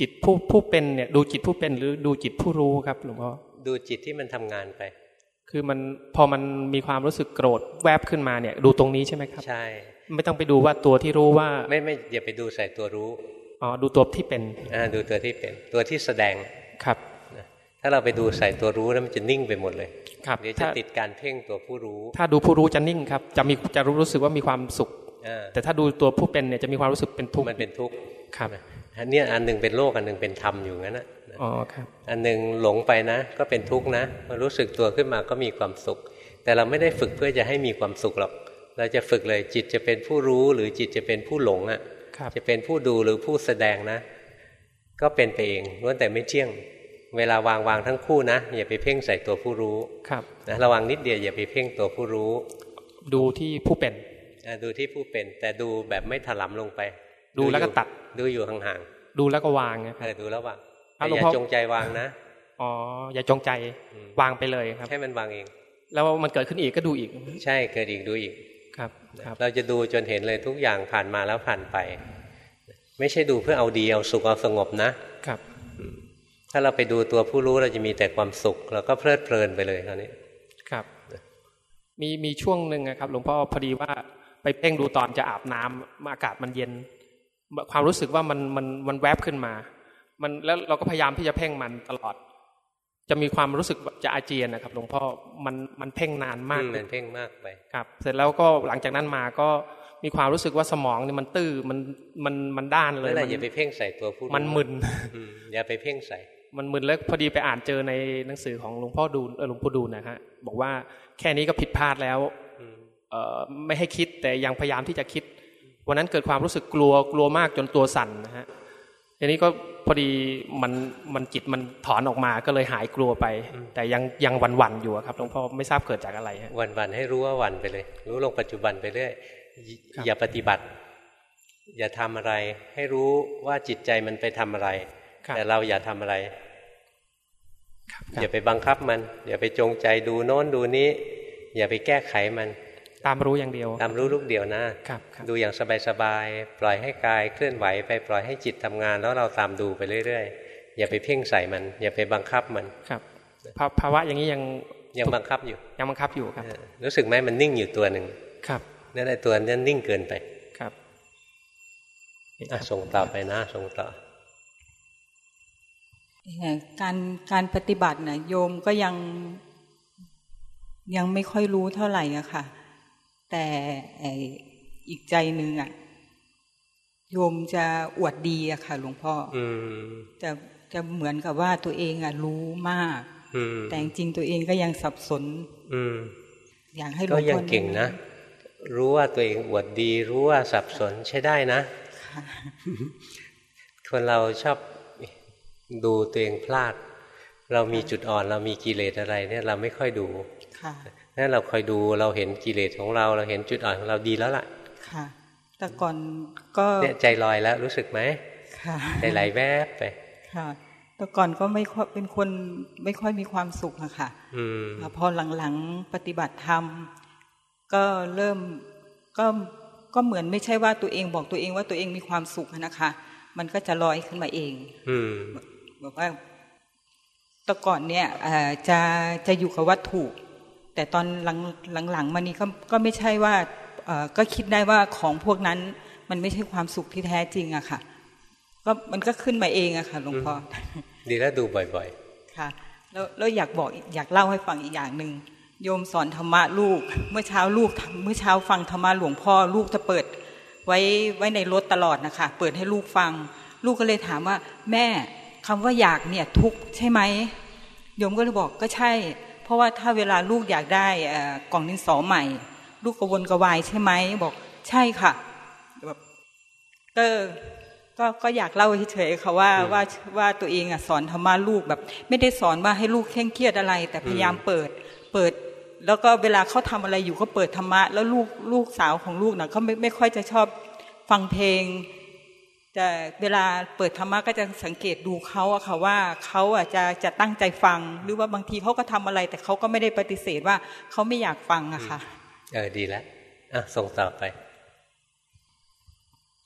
จิตผู้ผู้เป็นเนี่ยดูจิตผู้เป็นหรือดูจิตผู้รู้ครับหลวงพ่อดูจิตที่มันทำงานไป คือมันพอมันมีความรู้สึกโกรธแวบขึ้นมาเนี่ยดูตรงนี้ใช่ไหมครับ ใช่ ไม่ต้องไปดูว่าตัวที่รู้ว่า ไม่ไม่อย่าไปดูใส่ตัวรู้อ๋อดูตัวที่เป็นอ่าดูตัวที่เป็น ตัวที่แสดงครับถ้าเราไปดูใส่ตัวรู้แล้วมันจะนิ่งไปหมดเลยครับเดี๋ยวจะติดการเพ่งตัวผู้รู้ ถ้าดูผู้รู้จะนิ่งครับ จะมีจะรู้รู้สึกว่ามีความสุขแต่ถ้าดูตัวผู้เป็นเนี่ยจะมีความรู้สึกเป็นทุกข์มันเป็นทุกข์ ครับอันนี้อันหนึ่งเป็นโลกอันหนึ่งเป็นธรรมอยู่งั้นนะอ๋อครับอันหนึ่งหลงไปนะ ก็เป็นทุกข์นะมารู้สึกตัวขึ้นมาก็มีความสุข แต่เราไม่ได้ฝึกเพื่อจะให้มีความสุขหรอก เราจะฝึกเลยจิตจะเป็นผู้รู้หรือจิตจะเป็นผู้หลงอะจะเป็นผู้ดูหรือผู้แสดงนะ ก็เป็นไปเองล้วนแต่ไม่เที่ยง เวลาวางวางทั้งคู่นะอย่าไปเพ่งใส่ตัวผู้รู้ครับนะระวังนิดเดียวอย่าไปเพ่งตัวผู้รู้ ดูที่ผู้เป็นดูที่ผู้เป็น แต่ดูแบบไม่ถลำลงไป ดูแล้วก็ตัด ดูอยู่ห่างๆ ดูแล้วก็วางนะเออดูแล้ววางอย่าจงใจวางนะ อ๋อ อย่าจงใจวางไปเลยครับ ให้มันวางเอง แล้วมันเกิดขึ้นอีกก็ดูอีก ใช่ เกิดอีกดูอีก ครับ เราจะดูจนเห็นเลยทุกอย่างผ่านมาแล้วผ่านไป ไม่ใช่ดูเพื่อเอาดีเอาสุขเอาสงบนะ ครับ ถ้าเราไปดูตัวผู้รู้เราจะมีแต่ความสุขเราก็เพลิดเพลินไปเลยคราวนี้ ครับ มีมีช่วงหนึ่งครับหลวงพ่อพอดีว่าไปเพ่งดูตอนจะอาบน้ำอากาศมันเย็น ความรู้สึกว่ามันมันมันแวบขึ้นมา มันแล้วเราก็พยายามที่จะเพ่งมันตลอด จะมีความรู้สึกจะอาเจียนนะครับหลวงพ่อมันมันเพ่งนานมากมันเพ่งมากไปครับ เสร็จแล้วก็หลังจากนั้นมาก็มีความรู้สึกว่าสมองนี่มันตื้อมันมันมันด้านเลยมันอย่าไปเพ่งใส่ตัวผู้มันมึนอย่าไปเพ่งใส่ มันมึนแล้วพอดีไปอ่านเจอในหนังสือของหลวงพ่อดูหลวงพ่อดูนะฮะบอกว่าแค่นี้ก็ผิดพลาดแล้วไม่ให้คิดแต่ยังพยายามที่จะคิด วันนั้นเกิดความรู้สึกกลัวกลัวมากจนตัวสั่นนะฮะทีนี้ก็พอดีมันมันจิตมันถอนออกมาก็เลยหายกลัวไป แต่ยังยังวันวันอยู่ครับหลวงพ่อไม่ทราบเกิดจากอะไรฮะวันวันให้รู้ว่าวันไปเลย รู้ลงปัจจุบันไปเรื่อยอย่าปฏิบัติ อย่าทำอะไร ให้รู้ว่าจิตใจมันไปทำอะไร แต่เราอย่าทำอะไรอย่าไปบังคับมัน อย่าไปจงใจดูโน้นดูนี้ อย่าไปแก้ไขมัน ตามรู้อย่างเดียว ตามรู้ลูกเดียวนะครับดูอย่างสบายๆปล่อยให้กายเคลื่อนไหวไปปล่อยให้จิตทำงาน แล้วเราตามดูไปเรื่อยๆ อย่าไปเพ่งใส่มัน อย่าไปบังคับมันครับภาวะอย่างนี้ยังยังบังคับอยู่ ยังบังคับอยู่ครับ รู้สึกไหมมันนิ่งอยู่ตัวหนึ่งครับนั่นแหละตัวนั้นนิ่งเกินไปครับส่งต่อไปนะส่งต่อการการปฏิบัตินะโยมก็ยังยังไม่ค่อยรู้เท่าไหร่อะค่ะ แต่อีกใจหนึ่งอะโยมจะอวดดีอะค่ะ หลวงพ่อจะจะเหมือนกับว่าตัวเองอะ รู้มากแต่จริงตัวเองก็ยังสับสนอยากให้หลวงพ่อก็ยังเก่งนะ รู้ว่าตัวเองอวดดี รู้ว่าสับสนใช้ได้นะคนเราชอบดูตัวเองพลาด เรามีจุดอ่อน เรามีกิเลสอะไร เนี่ยเราไม่ค่อยดู นั่นเราคอยดูเราเห็นกิเลสของเรา เราเห็นจุดอ่อนของเราดีแล้วล่ะ ค่ะ แต่ก่อนก็เนี่ยใจลอยแล้วรู้สึกไหมค่ะใจไหลแวบไป ค่ะ แต่ก่อนก็ไม่ค่อยเป็นคนไม่ค่อยมีความสุขอะค่ะพอหลังๆปฏิบัติธรรมก็เริ่มก็ก็เหมือนไม่ใช่ว่าตัวเองบอกตัวเองว่าตัวเองมีความสุขนะคะ มันก็จะลอยขึ้นมาเอง อืบอกว่าแต่ก่อนเนี่ยจะจะอยู่กับวัตถุ แต่ตอนหลังหลังๆมานี้ก็ก็ไม่ใช่ว่าก็คิดได้ว่าของพวกนั้นมันไม่ใช่ความสุขที่แท้จริงอะค่ะ ก็มันก็ขึ้นมาเองอะค่ะหลวงพ่อดีแล้วดูบ่อยๆ ค่ะ แล้วแล้วอยากบอกอยากเล่าให้ฟังอีกอย่างหนึ่งโยมสอนธรรมะลูก เมื่อเช้าลูกเมื่อเช้าฟังธรรมะหลวงพ่อ ลูกจะเปิด ไว้ไว้ในรถตลอดนะคะ เปิดให้ลูกฟัง ลูกก็เลยถามว่า แม่คำว่าอยากเนี่ยทุกใช่ไหมโยมก็เลยบอกก็ใช่ เพราะว่าถ้าเวลาลูกอยากได้กล่องดินสอใหม่ ลูกกระวนกระวายใช่ไหมบอกใช่ค่ะแบบก็ก็ก็อยากเล่าเฉยๆค่ะว่าว่าว่าตัวเองอะสอนธรรมะลูกแบบ ไม่ได้สอนว่าให้ลูกเคร่งเครียดอะไร แต่พยายามเปิดเปิด แล้วก็เวลาเขาทำอะไรอยู่ก็เปิดธรรมะ แล้วลูกลูกสาวของลูกน่ะเขาไม่ไม่ค่อยจะชอบฟังเพลง แต่เวลาเปิดธรรมะก็จะสังเกตดูเขาอะค่ะว่าเขาอะจะจะตั้งใจฟัง หรือว่าบางทีเขาก็ทำอะไร แต่เขาก็ไม่ได้ปฏิเสธว่าเขาไม่อยากฟังอะค่ะเออดีแล้วอะส่งต่อไป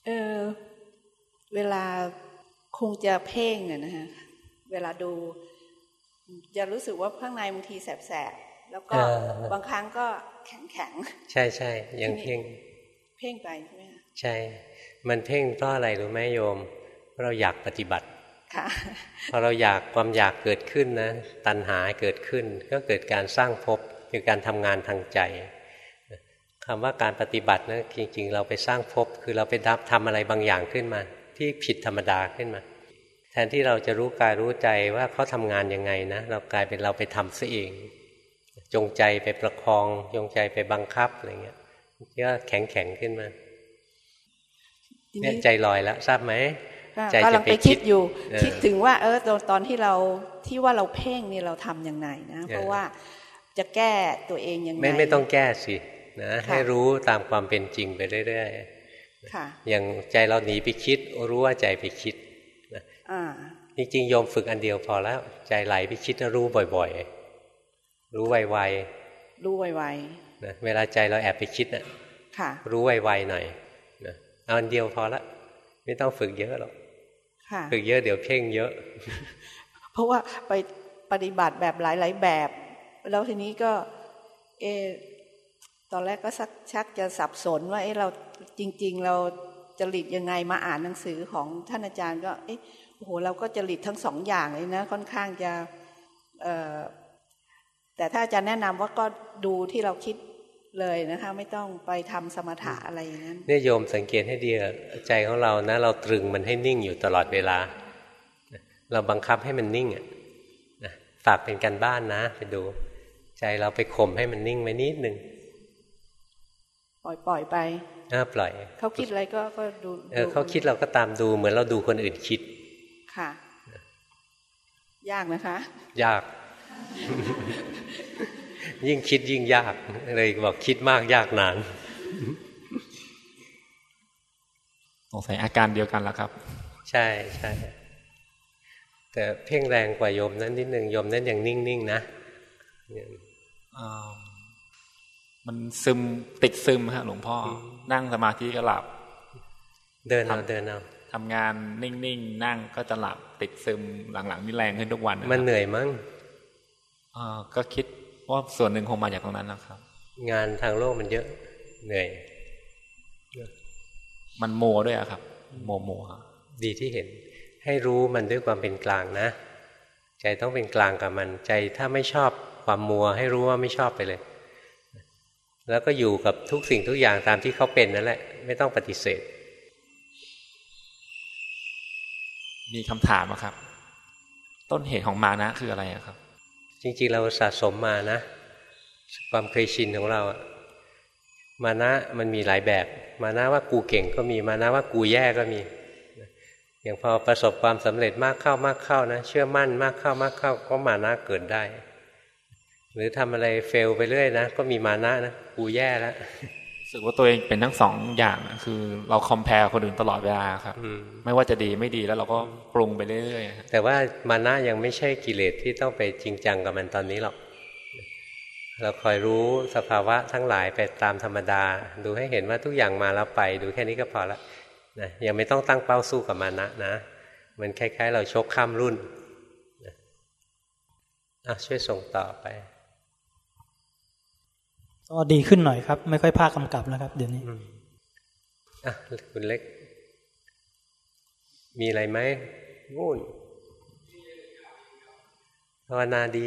เออเวลาคงจะเพ่งอะนะฮะเวลาดู จะรู้สึกว่าข้างในบางทีแสบๆแล้วก็บางครั้งก็แข็งๆใช่ใช่ยังเพ่ง เพ่งไปใช่ไหมใช่ มันเพ่งเพราะอะไรรู้ไหมโยม เราอยากปฏิบัติพอเราอยากความอยากเกิดขึ้นนะ ตัณหาเกิดขึ้น ก็เกิดการสร้างภพคือการทำงานทางใจคำว่าการปฏิบัตินะจริง ๆ เราไปสร้างภพคือเราไปดับทำอะไรบางอย่างขึ้นมา ที่ผิดธรรมดาขึ้นมา แทนที่เราจะรู้กายรู้ใจว่าเขาทำงานยังไงนะ เรากลายเป็นเราไปทำซะเอง จงใจไปประคอง จงใจไปบังคับอะไรเงี้ยก็แข็งแข็งขึ้นมา เนี่ยใจลอยแล้วทราบไหมใจจะไปคิดอยู่ คิดถึงว่า เออตอนที่เราที่ว่าเราเพ่งนี่เราทํำยังไงนะ เพราะว่าจะแก้ตัวเองยังไงไม่ไม่ต้องแก้สินะให้รู้ตามความเป็นจริงไปเรื่อยๆอย่างใจเราหนีไปคิด รู้ว่าใจไปคิดนะจริงๆโยมฝึกอันเดียวพอแล้ว ใจไหลไปคิดรู้บ่อยๆ รู้ไวๆรู้ไวๆนะเวลาใจเราแอบไปคิดอะรู้ไวๆหน่อย เอาอันเดียวพอละไม่ต้องฝึกเยอะหรอกฝึกเยอะเดี๋ยวเพ่งเยอะ เพราะว่าไปปฏิบัติแบบหลาย ๆ แบบ แล้วทีนี้ก็เอตอนแรกก็ชักชักจะสับสนว่าเอเราจริง ๆ เราจริตยังไงมาอ่านหนังสือของท่านอาจารย์ก็เอโอ้โหเราก็จริตทั้งสองอย่างเลยนะค่อนข้างจะเอแต่ถ้าอาจารย์แนะนำว่าก็ดูที่เราคิด เลยนะคะ ไม่ต้องไปทำสมถะอะไรอย่างนั้นเนี่ยโยมสังเกตให้ดีใจของเรานะ เราตรึงมันให้นิ่งอยู่ตลอดเวลา เราบังคับให้มันนิ่งอะฝากเป็นการบ้านนะ ไปดู ใจเราไปข่มให้มันนิ่งไว้นิดหนึ่งปล่อยปล่อยไปอ่าปล่อย เขาคิดอะไรก็ก็ดูเออเขาคิดเราก็ตามดูเหมือนเราดูคนอื่นคิด ค่ะ ยากนะคะ ยาก ยิ่งคิดยิ่งยากเลยบอกคิดมากยากนานสงสัยอาการเดียวกันแล้วครับ ใช่ใช่แต่เพ่งแรงกว่าโยมนั้นนิดหนึ่งโยมนั้นยังนิ่งๆนะมันซึมติดซึมฮะหลวงพ่อ นั่งสมาธิก็หลับ เดินเอาเดินเอาทำงานนิ่งๆนั่งก็จะหลับติดซึมหลังๆนี่แรงขึ้นทุกวัน มันเหนื่อยมั้งก็คิด ว่าส่วนหนึ่งคงมาจากตรงนั้นนะครับ งานทางโลกมันเยอะเหนื่อยมันโมด้วยอะครับ โมโมครับดีที่เห็น ให้รู้มันด้วยความเป็นกลางนะ ใจต้องเป็นกลางกับมัน ใจถ้าไม่ชอบความมัว ให้รู้ว่าไม่ชอบไปเลย แล้วก็อยู่กับทุกสิ่งทุกอย่างตามที่เขาเป็นนั่นแหละ ไม่ต้องปฏิเสธ มีคำถามครับ ต้นเหตุของมานะคืออะไรครับ จริงๆเราสะสมมานะ ความเคยชินของเราอะมานะมันมีหลายแบบ มานะว่ากูเก่งก็มีมานะว่ากูแย่ก็มี อย่างพอประสบความสำเร็จมากเข้ามากเข้านะ เชื่อมั่นมากเข้ามากเข้าก็มานะเกิดได้ หรือทำอะไรเฟลไปเรื่อยนะ ก็มีมานะนะกูแย่แล้ว รู้สึกว่าตัวเองเป็นทั้งสองอย่างคือเราคอมเพลคนอื่นตลอดเวลาครับไม่ว่าจะดีไม่ดีแล้วเราก็ปรุงไปเรื่อยๆแต่ว่ามานะยังไม่ใช่กิเลสที่ต้องไปจริงจังกับมันตอนนี้หรอกเราคอยรู้สภาวะทั้งหลายไปตามธรรมดา ดูให้เห็นว่าทุกอย่างมาแล้วไป ดูแค่นี้ก็พอละนะยังไม่ต้องตั้งเป้าสู้กับมานะนะ มันคล้าย ๆ เราชกข้ามรุ่นอะช่วยส่งต่อไป ก็ดีขึ้นหน่อยครับ ไม่ค่อยภาคกำกับแล้วครับ เดี๋ยวนี้อะคุณเล็ก มีอะไรไหมงูนภาวนาดี